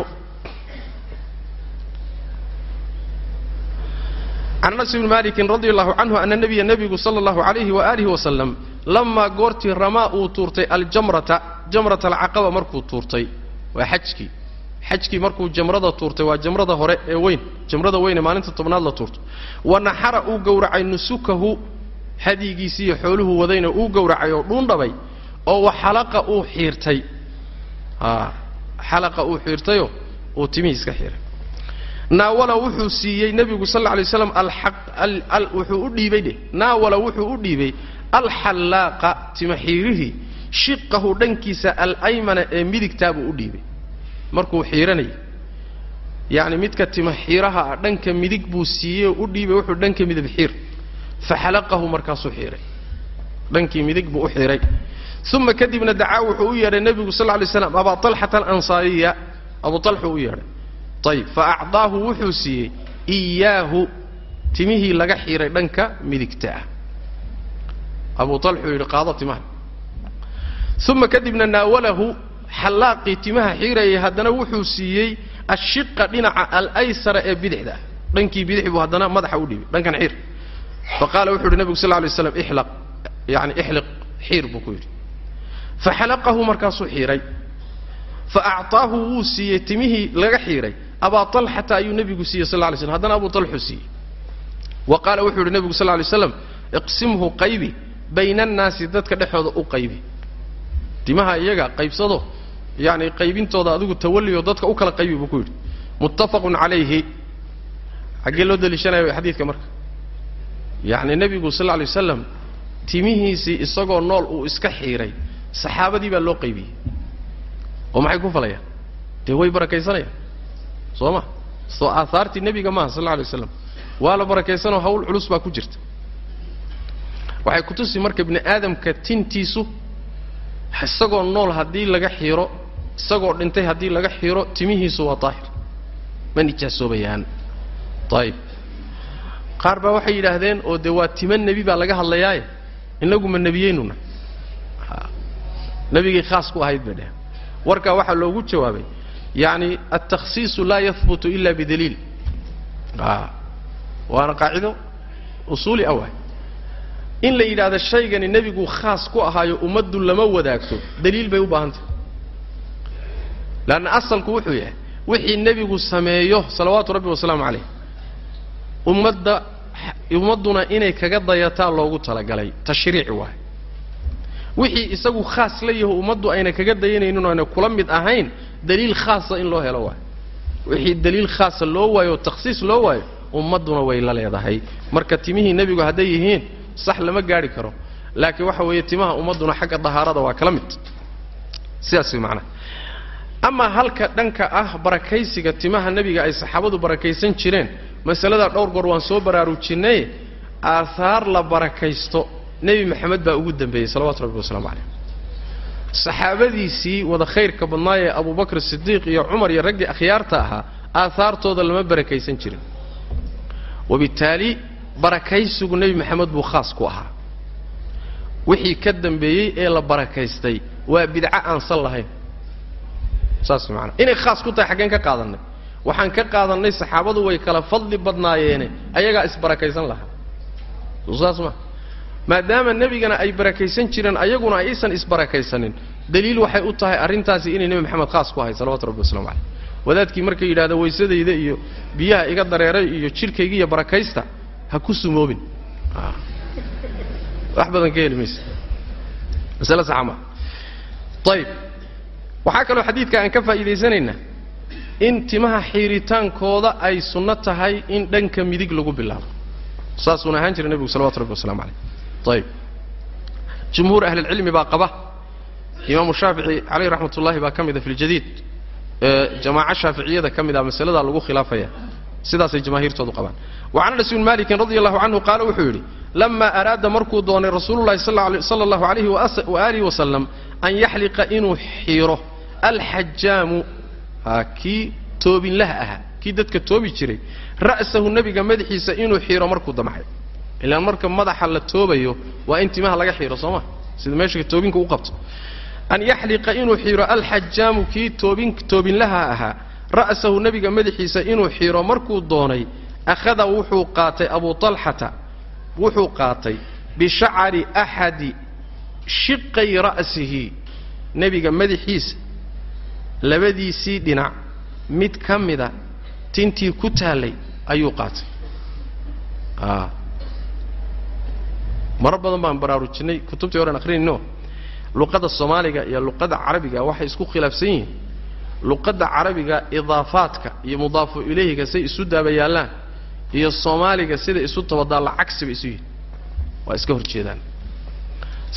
can anas bni malikin radi allahu canhu ana nabiya nebigu sala allahu alayhi waalihi wasalam lamaa goortii ramaa uu tuurtay aljamrata jamrata alcaqaba markuu tuurtay. Waa xajkii xajkii markuu jamrada tuurtay waa jamrada hore ee weyn. Jamrada weyn maalinta tobnaad la tuurto. Wa naxara uu gowracay nusukahu hadyigiisiiyo xooluhu wadayna uu gowracay oo dhuundhabay oo wa xalaqa uu xiirtay. Xalaqa uu xiirtayoo uu timihiis ka xiiray naawala wuxuu siiyey nebigu sal alla alay waslam alaq wuxuu u dhiibay dheh. Naawala wuxuu u dhiibay alxallaaqa timaxiirihii shiqahu dhankiisa alaymana ee midigtaabuu u dhiibay. Markuu xiiranayay yacni midka timaxiiraha ah dhanka midig buu siiyey oo u dhiibay wuxuu dhanka midig xiir. Faxalaqahu markaasuu xiiray. Dhankii midig buu u xiiray. Uma kadibna dacaa wuxuu u yeedhay nebigu sal ly slam abaa alxata alansaariya abu alxuu u yeedhay ayib fa acdaahu wuxuu siiyey iyaahu. Timihii laga xiiray dhanka midigta ah. Abu alxuu yidhi qaado timaha. Uma kadibna naawalahu xallaaqii timaha xiirayay haddana wuxuu siiyey ashiqa dhinaca alaysara ee bidixda. Dhankii bidix buu haddana madaxa u dhiibay dhankan xiir. Faqaala wuxu yidhi nebigu sal lay slam ixlaq yani ixliq xiir buu ku yidhi. Faxalaqahu markaasuu xiiray. Fa acطaahu wuu siiyey timihii laga xiiray abaa alxata ayuu nebigu siiyey sal lay slm haddana abu alxuu siiyey. Wa qaala wuxuu yidhi nebigu sal lay slam iqsimhu qaybi bayna annaasi dadka dhexooda u qaybi. Timaha iyaga qaybsado yani qaybintooda adigu tawalliyo dadka u kala qaybi buu ku yidhi. Muttafaqun calayhi. Xaggee loo daliishanaya xadiidka marka. Yacni nebigu sal lay waslam timihiisii isagoo nool uu iska xiiray saxaabadii baa loo qaybiyey oo maxay ku falayaan dee way barakaysanayaan soo ma soo aahaartii nebiga maaha sal alla alay waslam waa la barakaysanoo hawl culus baa ku jirta. Waxay kutusi marka bini aadamka tintiisu isagoo nool haddii laga xiiro isagoo dhintay haddii laga xiiro timihiisu waa daahir ma nijaasoobeyaan. Ayib qaar baa waxay yidhaahdeen oo dee waa tima nebi baa laga hadlayaaye? Innagu ma nebiyeynuna nebigay khaas ku ahayd bay dheheen warkaa waxaa loogu jawaabay yacni altakhsiisu laa yahbutu ila bidaliil waana qaacido? Usuuli awah in la yidhaahdo shaygani nebigu khaas ku ahaayo ummaddu lama wadaagto daliil bay u baahan tahay leanna asalku wuxuu yahay wixii nebigu sameeyo salawaatu rabbi wasalaamu calayh ummadda ummadduna inay kaga dayataa loogu talagalay. Tashriici waay wixii isagu khaas la yaho ummaddu ayna kaga dayanaynin o ayna kula mid ahayn daliil khaasa in loo helo waay wixii daliil khaasa loo waayo oo takhsiis loo waayo ummadduna way la leedahay. Marka timihii nebigu hadday yihiin sax lama gaadhi karo. Laakiin waxa weeye timaha ummadduna xagga dahaarada waa kala mid. Sidaas macnaha. Amaa halka dhanka ah barakaysiga timaha nebiga ay saxaabadu barakaysan jireen masaladaa dhowr goor waan soo baraarujinay aahaar la barakaysto nebi maxamed baa ugu dambeeyey salawatu rabbi wasalaamu calayh saxaabadiisii wada khayrka badnaayee abubakr sidiiq iyo cumar iyo raggii akhyaarta ahaa aahaartooda lama barakaysan jirin. Wabittaali barakaysigu nebi maxamed buu khaas ku ahaa. Wixii ka dambeeyey ee la barakaystay waa bidco aan sal lahayn. Saas maanaa inay khaas ku tahay xaggeen ka qaadannay. Waxaan ka qaadannay saxaabadu way kala fadli badnaayeene ayagaa isbarakaysan lahaa saas ma maadaama nebigana ay barakaysan jireen ayaguna aysan isbarakaysanin. Daliil waxay u tahay arrintaasi inay nebi maxamed khaas ku ahay salawatu rabbi waslamu calayh wadaadkii markay yidhahdo waysadayda iyo biyaha iga dareeray iyo jidhkayga barakaysta ha ku sumoobin. Wax badan ka heli maysa. Masale saxa maa ayib waxaa kaloo xadiidka aan ka faa'iidaysanaynaa in timaha xiiritaankooda ay sunno tahay in dhanka midig lagu bilaabo. Saasuuna ahaan jira nebigu salawatu rabbi waslamu calayh ayib jumhuur ahlilcilmi baa qaba. Imaamu shaafici caleyh raxmat ullahi baa ka mida fi ljadiid jamaaco shaaficiyada ka mid a masaladaa lagu khilaafaya. Sidaasay jamaahiirtoodu qabaan. Wacan anas bn malikin radi allahu canhu qaala wuxuu yidhi lama araada markuu doonay rasuululahi sala allahu alayhi waalihi wasalam an yaxliqa inuu xiiro. Alxajaamu kii toobinlaha ahaa. Kii dadka toobi jiray. Ra'sahu nebiga madaxiisa inuu xiiro markuu damcay ilaan marka madaxa la toobayo waa in timaha laga xiiro soo ma? Sida meesha toobinka u qabto. An yaxliqa inuu xiro alxajaamu kii toobin toobinlaha ahaa. Ra'sahu nebiga madaxiisa inuu xiro markuu doonay akhada wuxuu qaatay abu talxata. Wuxuu qaatay bishacari axadi shiqay ra'sihi. Nebiga madaxiisa labadiisii dhinac mid ka mida tintii ku taallay ayuu qaatay maro badan baan baraarujinay kutubtii horean akhrinayno luqadda soomaaliga iyo luqadda carabiga waxay isku khilaafsan yihiin. Luqadda carabiga idaafaadka iyo mudaafu ilayhiga say isu daaba yaallaan iyo soomaaliga sida isu tabadaalla cagsiba isu yihiin waa iska hor jeedaan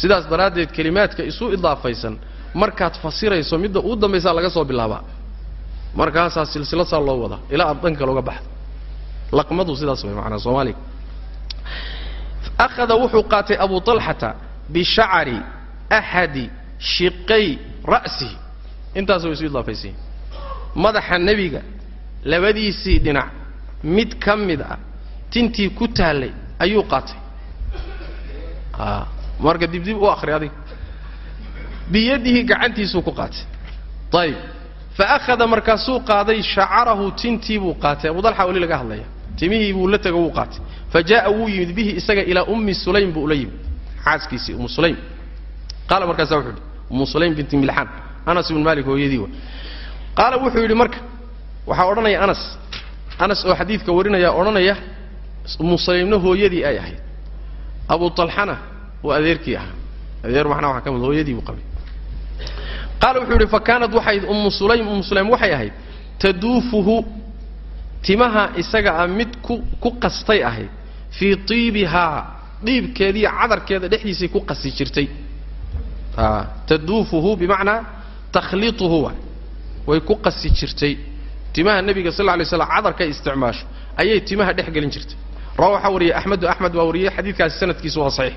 sidaas daraaddeed kelimaadka isu idaafaysan markaad fasirayso midda ugu dambaysaa laga soo bilaabaa markaasaa silsilasaa loo wadaa ilaa aad dhanka looga baxdo. Laqmadu sidaas way macanaa soomaaliga akhada wuxuu qaatay abu talxata bishacari axadi shiqay ra'sihi intaas isu idaafaysan yihiin madaxa nebiga labadiisii dhinac mid ka mid ah tintii ku taallay ayuu qaatay marka dibdib u akhri adiga biyadihi gacantiisuu ku qaatay ayib fa akhada markaasuu qaaday shacarahu tintii buu qaatay abu dalxa weli laga hadlaya timihii buu la tego wuu qaatay. Fa jaa'a wuu yimid bihi isaga ilaa ummi sulaym buu ula yimid. Xaaskiisii ummu sulaym. Qaala markaasa wuxuu yidhi ummu sulaym binti milxaan anas ibnu maalik hooyadii wa qaala wuxuu yidhi marka waxaa odhanaya anas. Anas oo xadiidka warinaya odhanaya ummu sulaymna hooyadii ay ahayd. Abu talxana oo adeerkii ahaa. Adeer maxna waxaa ka mid hooyadii buu qabay. Qaala wuxuu yidhi fa kaanat waxay ummu sulaym ummu sulaym waxay ahayd taduufuhu timaha isaga ah mid ku qastay ahayd fii tiibihaa dhiibkeediiyo cadarkeeda dhexdiisay ku qasi jirtay. Taduufuhu bimacnaa takhliituhu wa way ku qasi jirtay. Timaha nebiga sal lay slam cadarkay isticmaasho ayay timaha dhex gelin jirtay. Rawa waxaa wariyey axmedu axmed baa wariyey xadiidkaasi sanadkiisu waa saxiix.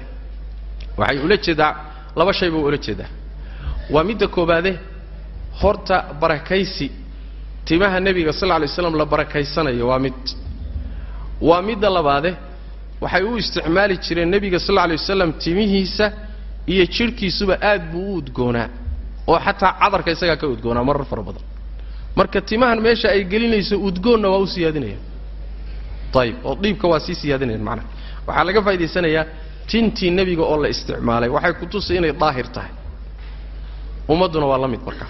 Waxay ula jeedaa laba shay buu ula jeedaa. Waa midda koobaade horta barakaysi timaha nebiga sal lay slam la barakaysanayo waa mid. Waa midda labaade waxay u isticmaali jireen nebiga sal lay wasalam timihiisa iyo jidhkiisuba aad buu u udgoonaa oo xataa cadarka isagaa ka udgoonaa marar fara badan. Marka timahan meesha ay gelinayso udgoonna waa u siyaadinaya. Ayib oo dhiibka waa sii siyaadinayan macnaha. Waxaa laga faa'idaysanayaa tintii nebiga oo la isticmaalay. Waxay ku tusay inay daahir tahay. Ummadduna waa la mid markaa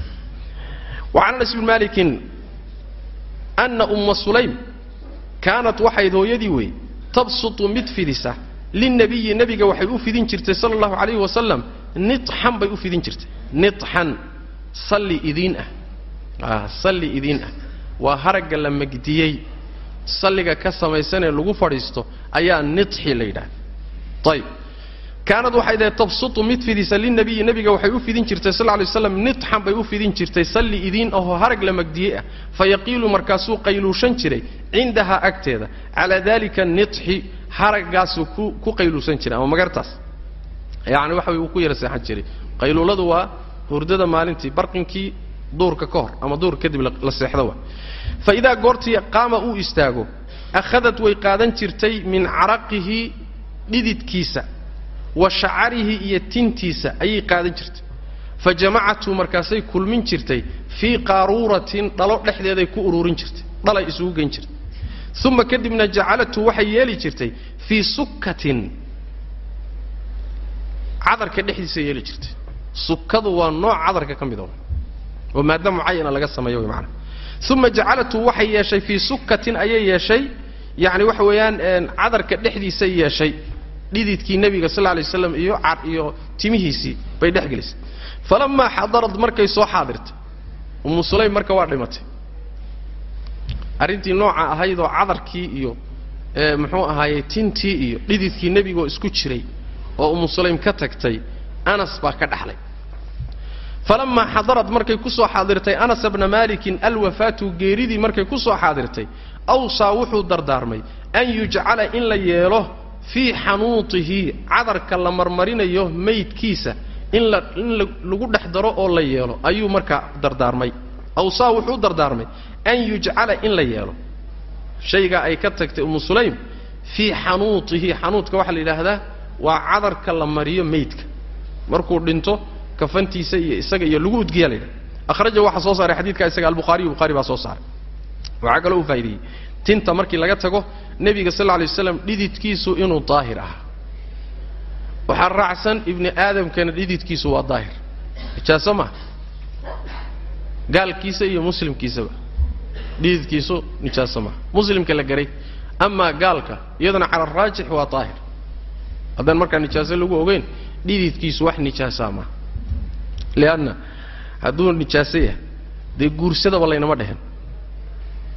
wa can anas bni malikin ana umma sulaym kaanat waxayd hooyadii wey tabsutu mid fidisa lilnabiyi nebiga waxay u fidin jirtay sala allahu calayhi wasalam nitxan bay u fidin jirtay nitxan salli idiin ah salli idiin ah waa haragga la magdiyey salliga ka samaysanee lagu fadhiisto ayaa nitxi la yidhahda ayib kaanad waxay dahay tabsutu mid fidisa lilnabiyi nebiga waxay u fidin jirtay sal lay waslam nitxan bay u fidin jirtay salli idiin ahoo harag la magdiyey ah. Fayaqiilu markaasuu qayluushan jiray cindahaa agteeda calaa dalika nitxi haraggaasuu ku qayluusan jiray. Ama magartaas yacni waxa uu ku yara seexan jiray. Qayluuladu waa hurdada maalintii barqinkii duurka ka hor ama duur kadib la seexdo wa fa idaa goortii qaama uu istaago akhadad way qaadan jirtay min caraqihi dhididkiisa wa shacarihi iyo tintiisa ayay qaadan jirtay. Fa jamacathu markaasay kulmin jirtay fii qaaruuratin dhalo dhexdeeday ku ururin jirtay dhalay isugu geyn jirtay. Uma kadibna jacalathu waxay yeeli jirtay fii sukkatin cadarka dhexdiisa yeeli jirtay. Sukkadu waa nooc cadarka ka mida oo maada mucayana laga sameeyo wy maanaa uma jacalatu waxay yeeshay fii sukkatin ayay yeeshay yani waxa weeyaan cadarka dhexdiisay yeeshay dhididkii nebiga sal lay waslam iyo iyo timihiisii bay dhex gelisay falamaa xadarad markay soo xaadirtay ummu sulaym marka waa dhimatay. Arrintii nooca ahaydoo cadarkii iyo muxuu ahaayey tintii iyo dhididkii nebigaoo isku jiray oo ummu sulaym ka tagtay anas baa ka dhaxlay. Falamaa xadarad markay ku soo xaadirtay anas bna malikin alwafaatu geeridii markay ku soo xaadirtay awsaa wuxuu dardaarmay an yujcala in la yeelo fii xanuutihi cadarka la marmarinayo maydkiisa in la in lagu dhex daro oo la yeelo ayuu markaa dardaarmay. Awsaa wuxuu dardaarmay an yujcala in la yeelo. Shaygaa ay ka tagtay ummu sulaym fii xanuutihi xanuutka waxaa la yidhaahdaa waa cadarka la mariyo maydka markuu dhinto kafantiisa iyo isaga iyo lagu udgiyaa la yidhaha. Akhraja waxaa soo saaray xadiidka isaga albukhaariyu bukhaari baa soo saaray. Waxaa kaloo u faa'ideeyey tinta markii laga tago nebiga sal alay waslam dhididkiisu inuu daahir ahaa waxaa raacsan ibni aadamkana dhididkiisu waa daahir. Ijaaso maa gaalkiisa iyo muslimkiisaba dhididkiisu nijaaso maa muslimka la garay amaa gaalka iyadana cala araajix waa daahir. Haddaan markaa nijaaso lagu ogeyn dhididkiisu wax nijaasaa maa lianna hadduu nijaaso yahay dee guursadaba laynama dhehen.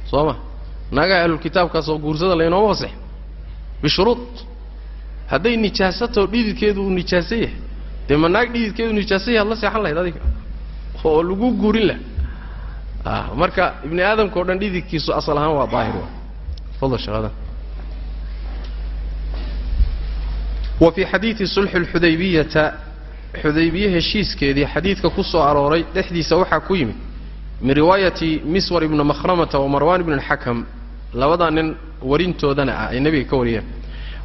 Soo ma naagaha ahlulkitaabkaasoo guursada laynooma fasex bishuruud. Hadday nijaasato dhididkeedu uu nijaaso yahay dee ma naag dhididkeedu nijaaso yahay ad la seexan lahayd adiga. Oo lagu guurin lah a marka ibni aadamka o dhan dhididkiisu asal ahaan waa daahir fadl shaqadan wa fii xadiidi sulxi lxudaybiyata xudaybiye heshiiskeedii xadiidka ku soo arooray dhexdiisa waxaa ku yimid min riwaayati miswar ibni makhramata wa marwan ibni alxakam labadaa nin warintoodana ah ay nebiga ka wariyeen.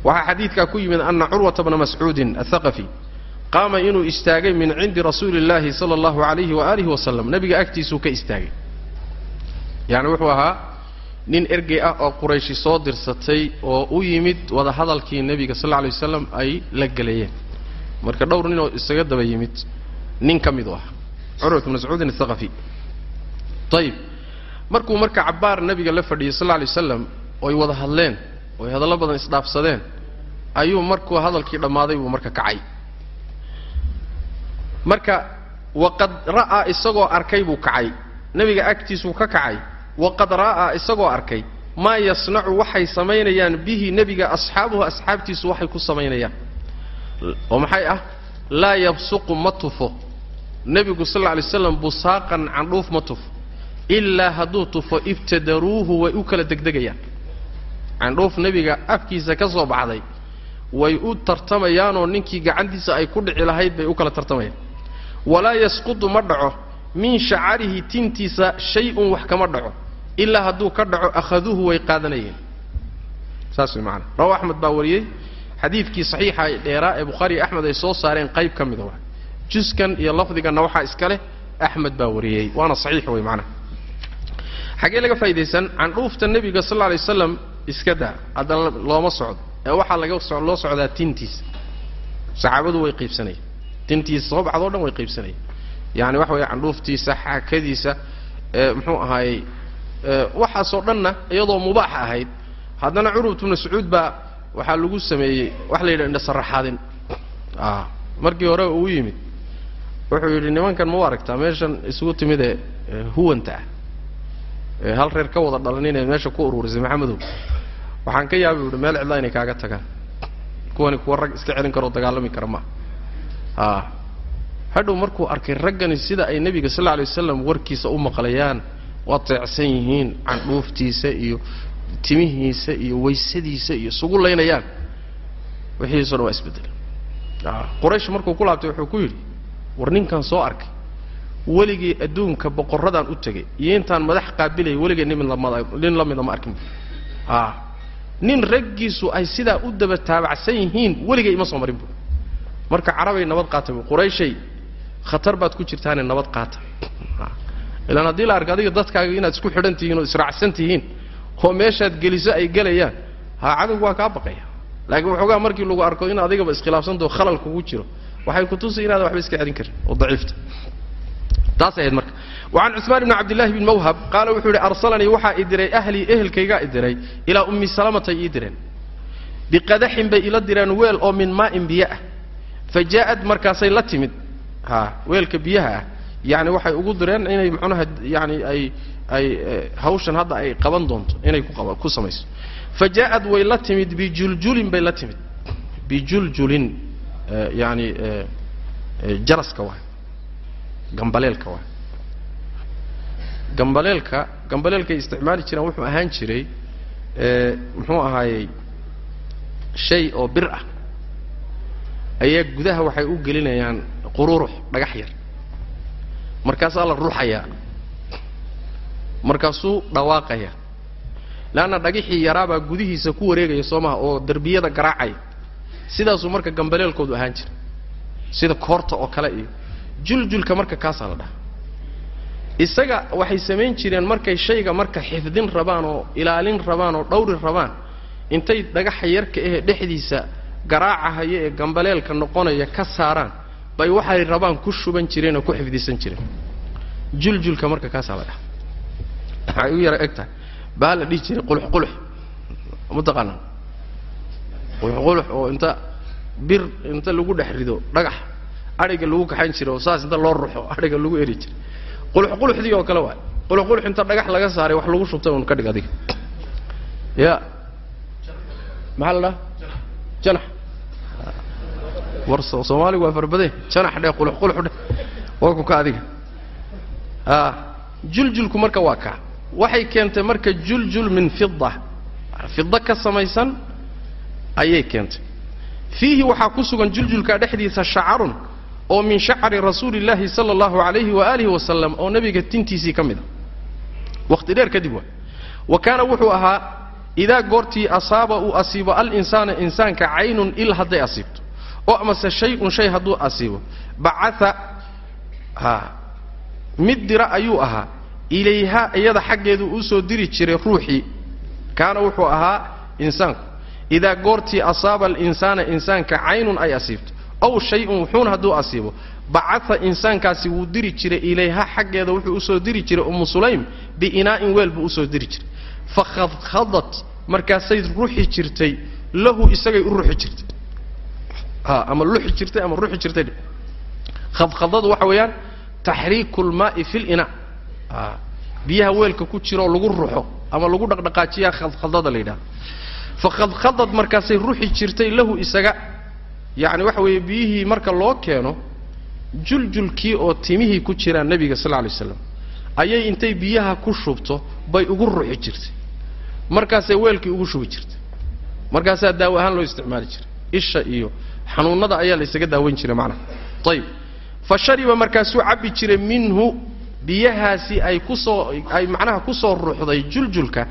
Waxaa xadiidkaa ku yimid ana curwata bna mascuudin athaqafi qaama inuu istaagay min cindi rasuuli اllaahi sala allahu alayhi waaalih wasalam nebiga agtiisuu ka istaagay. Yani wuxuu ahaa nin ergey ah oo qurayshi soo dirsatay oo u yimid wada hadalkii nebiga sal lla wasalam ay la gelayeen marka dhowr ninoo isaga daba yimid. Nin ka midu ah. Curwat bn mascuudin athaqafi ayib markuu marka cabbaar nebiga la fadhiyey sal lla alay waslam oy wada hadleen oy hadallo badan isdhaafsadeen ayuu markuu hadalkii dhammaaday buu marka kacay. Marka waqad ra'aa isagoo arkay buu kacay. Nebiga agtiisuu ka kacay. Waqad ra'aa isagoo arkay. Maa yasnacu waxay samaynayaan bihi nebiga asxaabuhu asxaabtiisu waxay ku samaynayaan. Oo maxay ah? Laa yabsuqu ma tufo. Nebigu sal lla alay slam busaaqan candhuuf ma tufo ilaa hadduu tufo ibtadaruuhu way u kala degdegayaan. Candhuuf nebiga afkiisa ka soo baxday way u tartamayaanoo ninkii gacantiisa ay ku dhici lahayd bay u kala tartamayaan. Walaa yasqutu ma dhaco min shacarihi tintiisa shay-un wax kama dhaco ilaa hadduu ka dhaco akhaduuhu way qaadanayeen. Saas way macanaa rawa axmed baa wariyey xadiidkii saxiixa ee dheeraa ee bukhaari iyo axmed ay soo saareen qayb ka mida waa juskan iyo lafdiganna waxaa iska leh axmed baa wariyey waana saxiix wey macnaha xaggee laga faa'idaysan candhuufta nebiga sal lla alay waslam iska daa haddana looma socdo ee waxaa laga loo socdaa tintiisa saxaabadu way qaybsanayeen tintiisa soo baxdoo dhan way qaybsanayeen yani waxa weeye candhuuftiisa xaakadiisa muxuu ahaayey waxaasoo dhanna iyadoo mubaax ahayd. Haddana curwat bnu sacuud baa waxaa lagu sameeyey waxa la yidhaha indhasaraxaadin markii hore uu yimid wuxuu yidhi nimankan ma u aragtaa meeshan isugu timidee huwanta ah. ee hal reer ka wada dhalaninee meesha ku ururisay maxamedow. Waxaan ka yaabay uhi meel cidlaa inay kaaga tagaan. Kuwani kuwa rag iska celin karoo dagaalami kara maa a hadhow markuu arkay raggani sida ay nebiga sal lla alay wasalam warkiisa u maqlayaan waa teecsan yihiin candhuuftiisa iyo timihiisa iyo waysadiisa iyo isugu laynayaan wixiiso dhan waa isbeddel. Quraysh markuu ku laabtay wuxuu ku yidhi war ninkan soo arkay weligii adduunka boqorradaan u tegay iyo intaan madax qaabilayay weligay nin lamada nin la mida ma arkin. Nin raggiisu ay sidaa u daba taabacsan yihiin weligay ima soo marin bu marka carabay nabad qaata qurayshay khatar baad ku jirtaane nabad qaata. Ilaan haddii la arka adiga dadkaaga inaad isku xidhan tihiin oo israacsan tihiin oo meeshaad geliso ay gelayaan ha cadowgu waa kaa baqaya. Laakiin waxoogaa markii lagu arko in adigaba iskhilaafsantao khalal kugu jiro. Waxay kutusi inaadan waxba iska celin karin oo daciifta taas ahayd marka. Wacan cuثmaan bni cabdillahi bn mawhab qaala wuxuu yidhi arsalanii waxaa i diray ahlii ehelkaygaa i diray ilaa ummi salamatay ii direen. Biqadaxin bay ila direen weel oo min maa'in biyo ah. Fa jaa'ad markaasay la timid. Ha weelka biyaha ah. Yani waxay ugu direen inay mxunaha yani ay ay hawshan hadda ay qaban doonto inay ku samayso. Fa jaa'ad way la timid bijuljulin bay la timid. Bijuljulin yani jaraska waay gambaleelka waay gambaleelka gambaleelkay isticmaali jireen wuxuu ahaan jiray muxuu ahaayey shay oo bir ah. Ayaa gudaha waxay u gelinayaan qururux dhagax yar. Markaasaa la ruuxayaa markaasuu dhawaaqaya. Leanna dhagixii yaraabaa gudihiisa ku wareegaya soo maha oo derbiyada garaacaya sidaasuu marka gambaleelkoodu ahaan jira sida koorta oo kale iyo juljulka marka kaasaa la dhaha. Isaga waxay samayn jireen markay shayga marka xifdin rabaan oo ilaalin rabaan oo dhawri rabaan intay dhagaxa yarka ahee dhexdiisa garaacahaya ee gambaleelka noqonaya ka saaraan bay waxay rabaan ku shuban jireen oo ku xifdisan jireen. Juljulka marka kaasaa la dhaha. Waxay u yara eg tahay baa la dhihi jiray qulux qulux mataqaanaa qulux qulux oo inta bir inta lagu dhex rido dhagax adhiga lagu kaxayn jiray oo saas inta loo ruxo adhiga lagu eri jiray qulux quluxdii oo kale waay. Qulux inta dhagax laga saaray wax lagu shubtay un ka dhig adiga. Ya. Maxaa la dhaha janax. War soomaaligu waa farbade janax dheh dheh waa ku ka adiga. A juljulku marka waa kaa waxay keentay marka juljul min fida fida ka samaysan ayay keentay. Fiihi waxaa ku sugan juljulka dhexdiisa shacarun oo min shacri rasuuli illaahi sala allahu alayhi waaalihi wasalam oo nebiga tintiisii ka mid a. Wakhti dheer kadib waa wa kaana wuxuu ahaa idaa goortii asaaba uu asiibo alinsaana insaanka caynun il hadday asiibto oo amase shay-un shay hadduu asiibo bacaa ha mid dira ayuu ahaa ilayha iyada xaggeedu uu soo diri jiray ruuxii kaana wuxuu ahaa insaanku. Idaa goortii asaaba alinsaana insaanka caynun ay asiibto ow shay-un wuxuuna hadduu asiibo. Bacaa insaankaasi wuu diri jiray ilayha xaggeeda wuxuu u soo diri jiray ummu sulaym biinaa'in weel buu u soo diri jiray. Fakhadkhadat markaasay ruxi jirtay lahu isagay u ruxi jirtay. Ama luxi jirtay ama ruxi jirtay. Khadkhadadu waxa weeyaan taxriiku lmaa'i fi lina biyaha weelka ku jiraoo lagu ruxo ama lagu dhaqdhaqaajiyaa khadkhadada la yidhaha fakhadkhadad markaasay ruxi jirtay lahu isaga yacni waxa weeye biyihii marka loo keeno juljulkii oo timihii ku jiraan nebiga sal lay slam ayay intay biyaha ku shubto bay ugu ruxi jirtay. Markaasay weelkii ugu shubi jirtay. Markaasaa daawo ahaan loo isticmaali jiray. Isha iyo xanuunada ayaa la ysaga daawayn jiray macnaha. Ayib fa shariba markaasuu cabbi jiray minhu biyahaasi ay ku soo ay macnaha ku soo ruuxday juljulka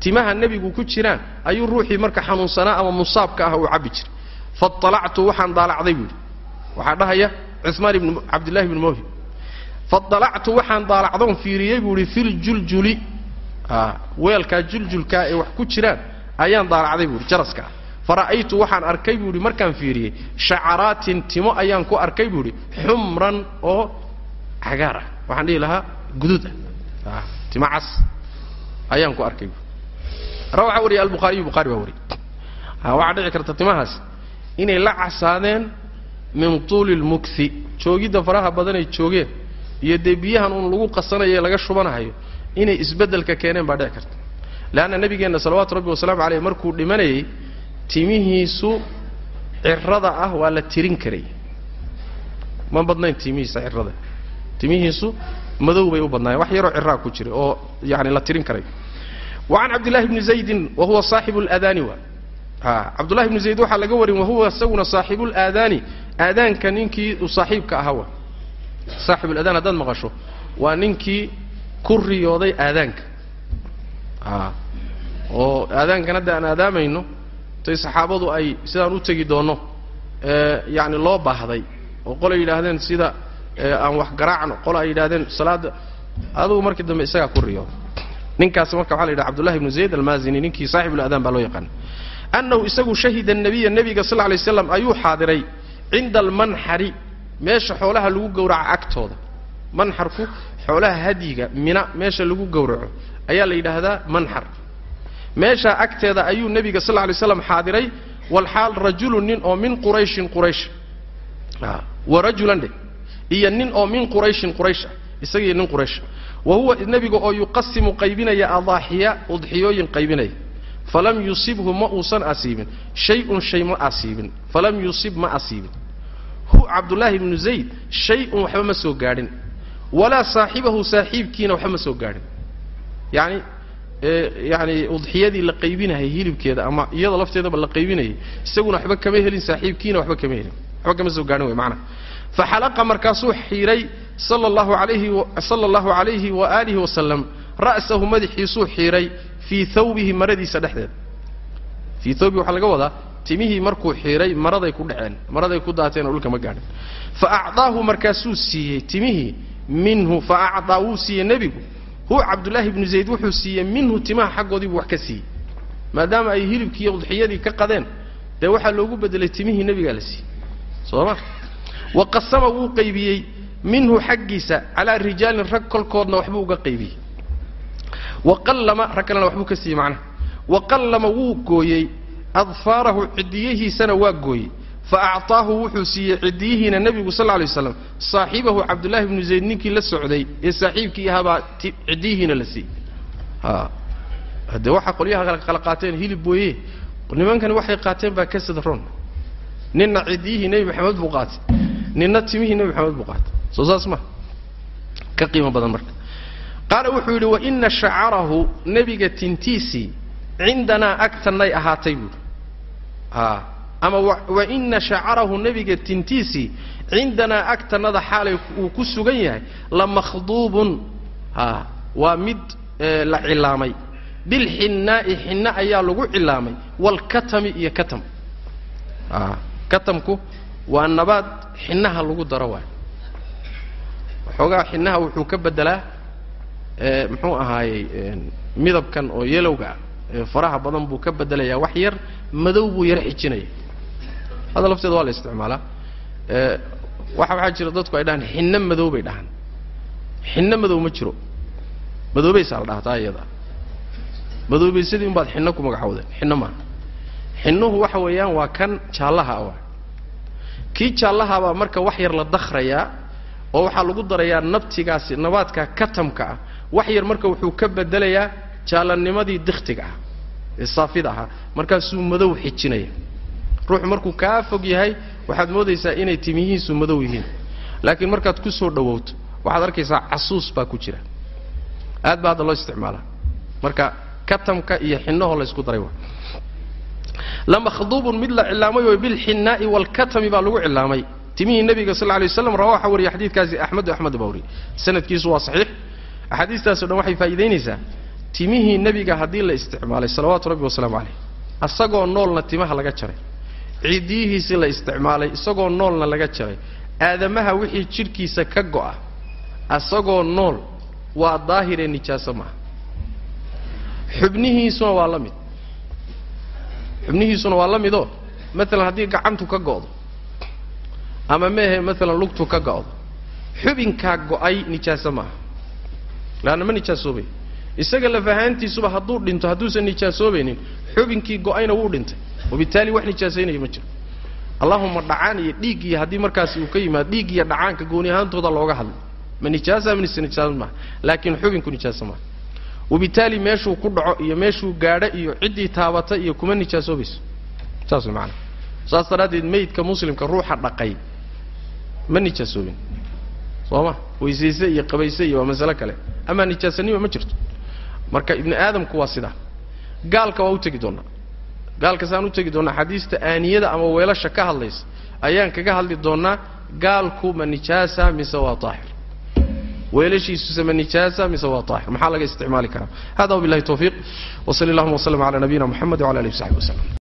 timaha nebigu ku jiraan ayuu ruuxii marka xanuunsanaa ama musaabka ah uu cabbi jiray faطalactu waxaan daalacday buu yidhi waxaa dhahaya cumaan ibn cabdillahi ibni mawhib. Faطalactu waxaan daalacdoon fiiriyey buu ihi fi ljuljuli weelkaa juljulkaa ee wax ku jiraan ayaan daalacday buu ihi jaraska. Ah fara'aytu waxaan arkay buu ihi markaan fiiriyey shacaraatin timo ayaan ku arkay buu ihi xumran oo cagaar ah. Waxaan dhihi lahaa guduud ah. Timo cas ayaan ku arkay bui. Rawaxa wariya albukhaariyu bukhari baa wariyey waxaa dhici karta timahaas inay la casaadeen min tuuli lmukhi joogidda faraha badanay joogeen iyo dee biyahan uun lagu qasanayo ee laga shubanahayo inay isbeddelka keeneen baa dhici karta. Leanna nebigeenna salawaatu rabbi wasalaamu caleyh markuu dhimanayay timihiisu cirada ah waa la tirin karay. Ma badnayn timihiisa cirada timihiisu madow bay u badnaayeen. Wax yaroo ciraa ku jira oo yani la tirin karay. Wa can cabdillahi bni zaydin wa huwa saaxibu ladaani wa cabdullahi bni zayd waxaa laga warin wahuwa isaguna saaxibuulaadaani aadaanka ninkii uu saaxiibka ahaa wa. Saaxibuladaan haddaad maqasho. Waa ninkii ku riyooday aadaanka. Oo aadaankan hadda aan aadaamayno tay saxaabadu ay sidaan u tegi doonno yani loo baahday oo qolay yidhaahdeen sida aan wax garaacno qol ay yidhahdeen salaadda adugu markii dambe isagaa ku riyooday ninkaas marka waxa la yidhaha cbdullahi bnu zayd almaazini ninkii saaxibuladaan baa loo yaqaana annahu isagu shahida nabiya nebiga sal lay slam ayuu xaadiray cinda almanxari meesha xoolaha lagu gowraco agtooda manxarku xoolaha hadyiga mina meesha lagu gowraco ayaa la yidhaahdaa manxar meeshaa agteeda ayuu nebiga sal lay slam xaadiray walxaal rajulun nin oo min qurayshin quraysh wa rajulan dheh iyo nin oo min qurayshin quraysh ah isagiiyo nin quraysh wa huwa nebiga oo yuqasimu qaybinaya adaaxiya udxiyooyin qaybinaya falam yusibhu ma uusan asiibin. Shay-un shay ma asiibin. Falam yusib ma asiibin. Hu cabdullaahi bnu zayd shay-un waxba ma soo gaadhin. Walaa saaxibahu saaxiibkiina waxba ma soo gaadhin. Yani yani udxiyadii la qaybinayay hilibkeeda ama iyada lafteedaba la qaybinayay isaguna waxba kama helin saaxiibkiina waxba kama helin. Waxba kama soo gaadhin wey maanaa faxalaqa markaasuu xiidhay sala allahu alayhi sala allahu calayhi waaalihi wasalam ra'sahu madaxiisuu xiidhay fii thawbihi maradiisa dhexdeeda fii thawbihi waxaa laga wadaa timihii markuu xiiray maraday ku dhaceen maraday ku daateen oo dhulka ma gaadhin. Fa acdaahu markaasuu siiyey timihii minhu fa acdaa wuu siiyey nebigu. Huwa cabdullaahi ibnu zayd wuxuu siiyey minhu timaha xaggoodiibuu wax ka siiyey. Maadaama ay hilibkii iyo udxiyadii ka qadeen dee waxaa loogu bedelay timihii nebigaa la siiyey. Soo ma? Wa qasama wuu qaybiyey minhu xaggiisa calaa rijaalin rag kolkoodna waxbuu uga qaybiyey wa qallama rag kalena waxbuu ka siiyey macnaha. Wa qallama wuu gooyey adfaarahu cidiyihiisana waa gooyey. Fa acطaahu wuxuu siiyey cidiyihiina nebigu sal lay waslam saaxiibahu cabdullaahi bnu zayd ninkii la socday ee saaxiibkii ahaabaa cidiyihiina la siiyey. De waxaa qolyaha kala qaateen hilib booye? Nimankani waxay qaateen baa ka sadron ninna cidiyihii nebi maxamed buu qaatay. Ninna timihii nebi maxamed buu qaatay. Soo saas ma. Ka qiimo badan marka qaala wuxuu yidhi waina shacarahu nebiga tintiisii cindanaa agtannay ahaatay buuhi ama waina shacarahu nebiga tintiisii cindanaa agtannada xaalay uu ku sugan yahay lamakhduubun a waa mid la cilaamay bilxinnaa'i xinna ayaa lagu cilaamay waalkatami iyo katam. Katamku waa nabaad xinnaha lagu daro waay waxoogaa xinnaha wuxuu ka beddelaa muxuu ahaayey midabkan oo yelowga ah ee faraha badan buu ka beddelayaa wax yar madow buu yar xijinaya hadda lafteeda waa la isticmaalaa. Waxa waxaa jira dadku ay dhahaan xinno madow bay dhahaan. Xinno madow ma jiro. Madoobaysaa la dhahataa iyada. Madoobaysadii un baad xinno ku magacowdeen xinno maaha xinnuhu waxa weeyaan waa kan jaallaha ah. Kii jaallahabaa marka wax yar la dakhrayaa oo waxaa lagu darayaa nabtigaasi nabaadka katamka ah wax yar marka wuxuu ka bedelayaa jaalanimadii dikhtiga ah ee saafida ahaa. Markaasuu madow xijinaya. Ruuxu markuu kaa fog yahay waxaad moodaysaa inay timiyihiisu madow yihiin. Laakiin markaad ku soo dhowowto waxaad arkaysaa casuus baa ku jira. Aad baa hadda loo isticmaalaa marka katamka iyo xinahoo la ysku daray lamakhduubun mid la cilaamay oo bilxinnaa'i waalkatami baa lagu cilaamay. Timihii nebiga sal lay waslam rawa waxa wariya xadiidkaasi axmedu axmed baa sanadkiisu waa saxiix axaadiistaaso dhan waxay faa'iidaynaysaa timihii nebiga haddii la isticmaalay salawaatu rabbi wasalaamu calayh asagoo noolna timaha laga jaray. Cidiyihiisii la isticmaalay isagoo noolna laga jaray. Aadamaha wixii jidhkiisa ka go'a asagoo nool waa daahiree nijaaso maaha xubnihiisuna waa la mid. Xubnihiisuna waa la midoo maalan haddii gacantu ka go'do ama meehe maalan lugtu ka go'do xubinkaa go'ay nijaaso maaha laanna ma nijaasoobay isaga laf hadduu dhinto hadduusan nijaasoobaynin xubinkii go'ayna wuu dhintay. Wabittaali wax nijaasaynaya ma jiro. Allahuma dhacaan iyo dhiig iyo haddii markaasi uu ka yimaado dhiig iyo dhacaanka gooni ahaantooda looga hadlay ma nijaasa mise nijaasa maaha. Laakiin xubinku nijaasa maaha. Wabittaali meeshuu ku dhaco iyo meeshuu gaadho iyo ciddii taabata iyo kuma nijaasoobayso. Saas way macanaa saas daraaddeed meydka muslimka ruuxa dhaqay ma nijaasoobin soo ma weysayse iyo qabayse iyo waa masale kale. Amaa nijaasanima ma jirto. Marka ibni aadamku waa sidaa gaalka waa u tegi doonnaa gaalkasaan u tegi doonnaa xadiista aaniyada ama weelasha ka hadlaysa ayaan kaga hadli doonnaa gaalku ma nijaasa mise waa daahir? Weelashiisuse ma nijaasa mise waa daahir? Maxaa laga isticmaali karaa? Hada wabillahi tawfiiq. Wa sali allahuma wasllam cala nabiyina moxamed wala alihi w saxbi waslem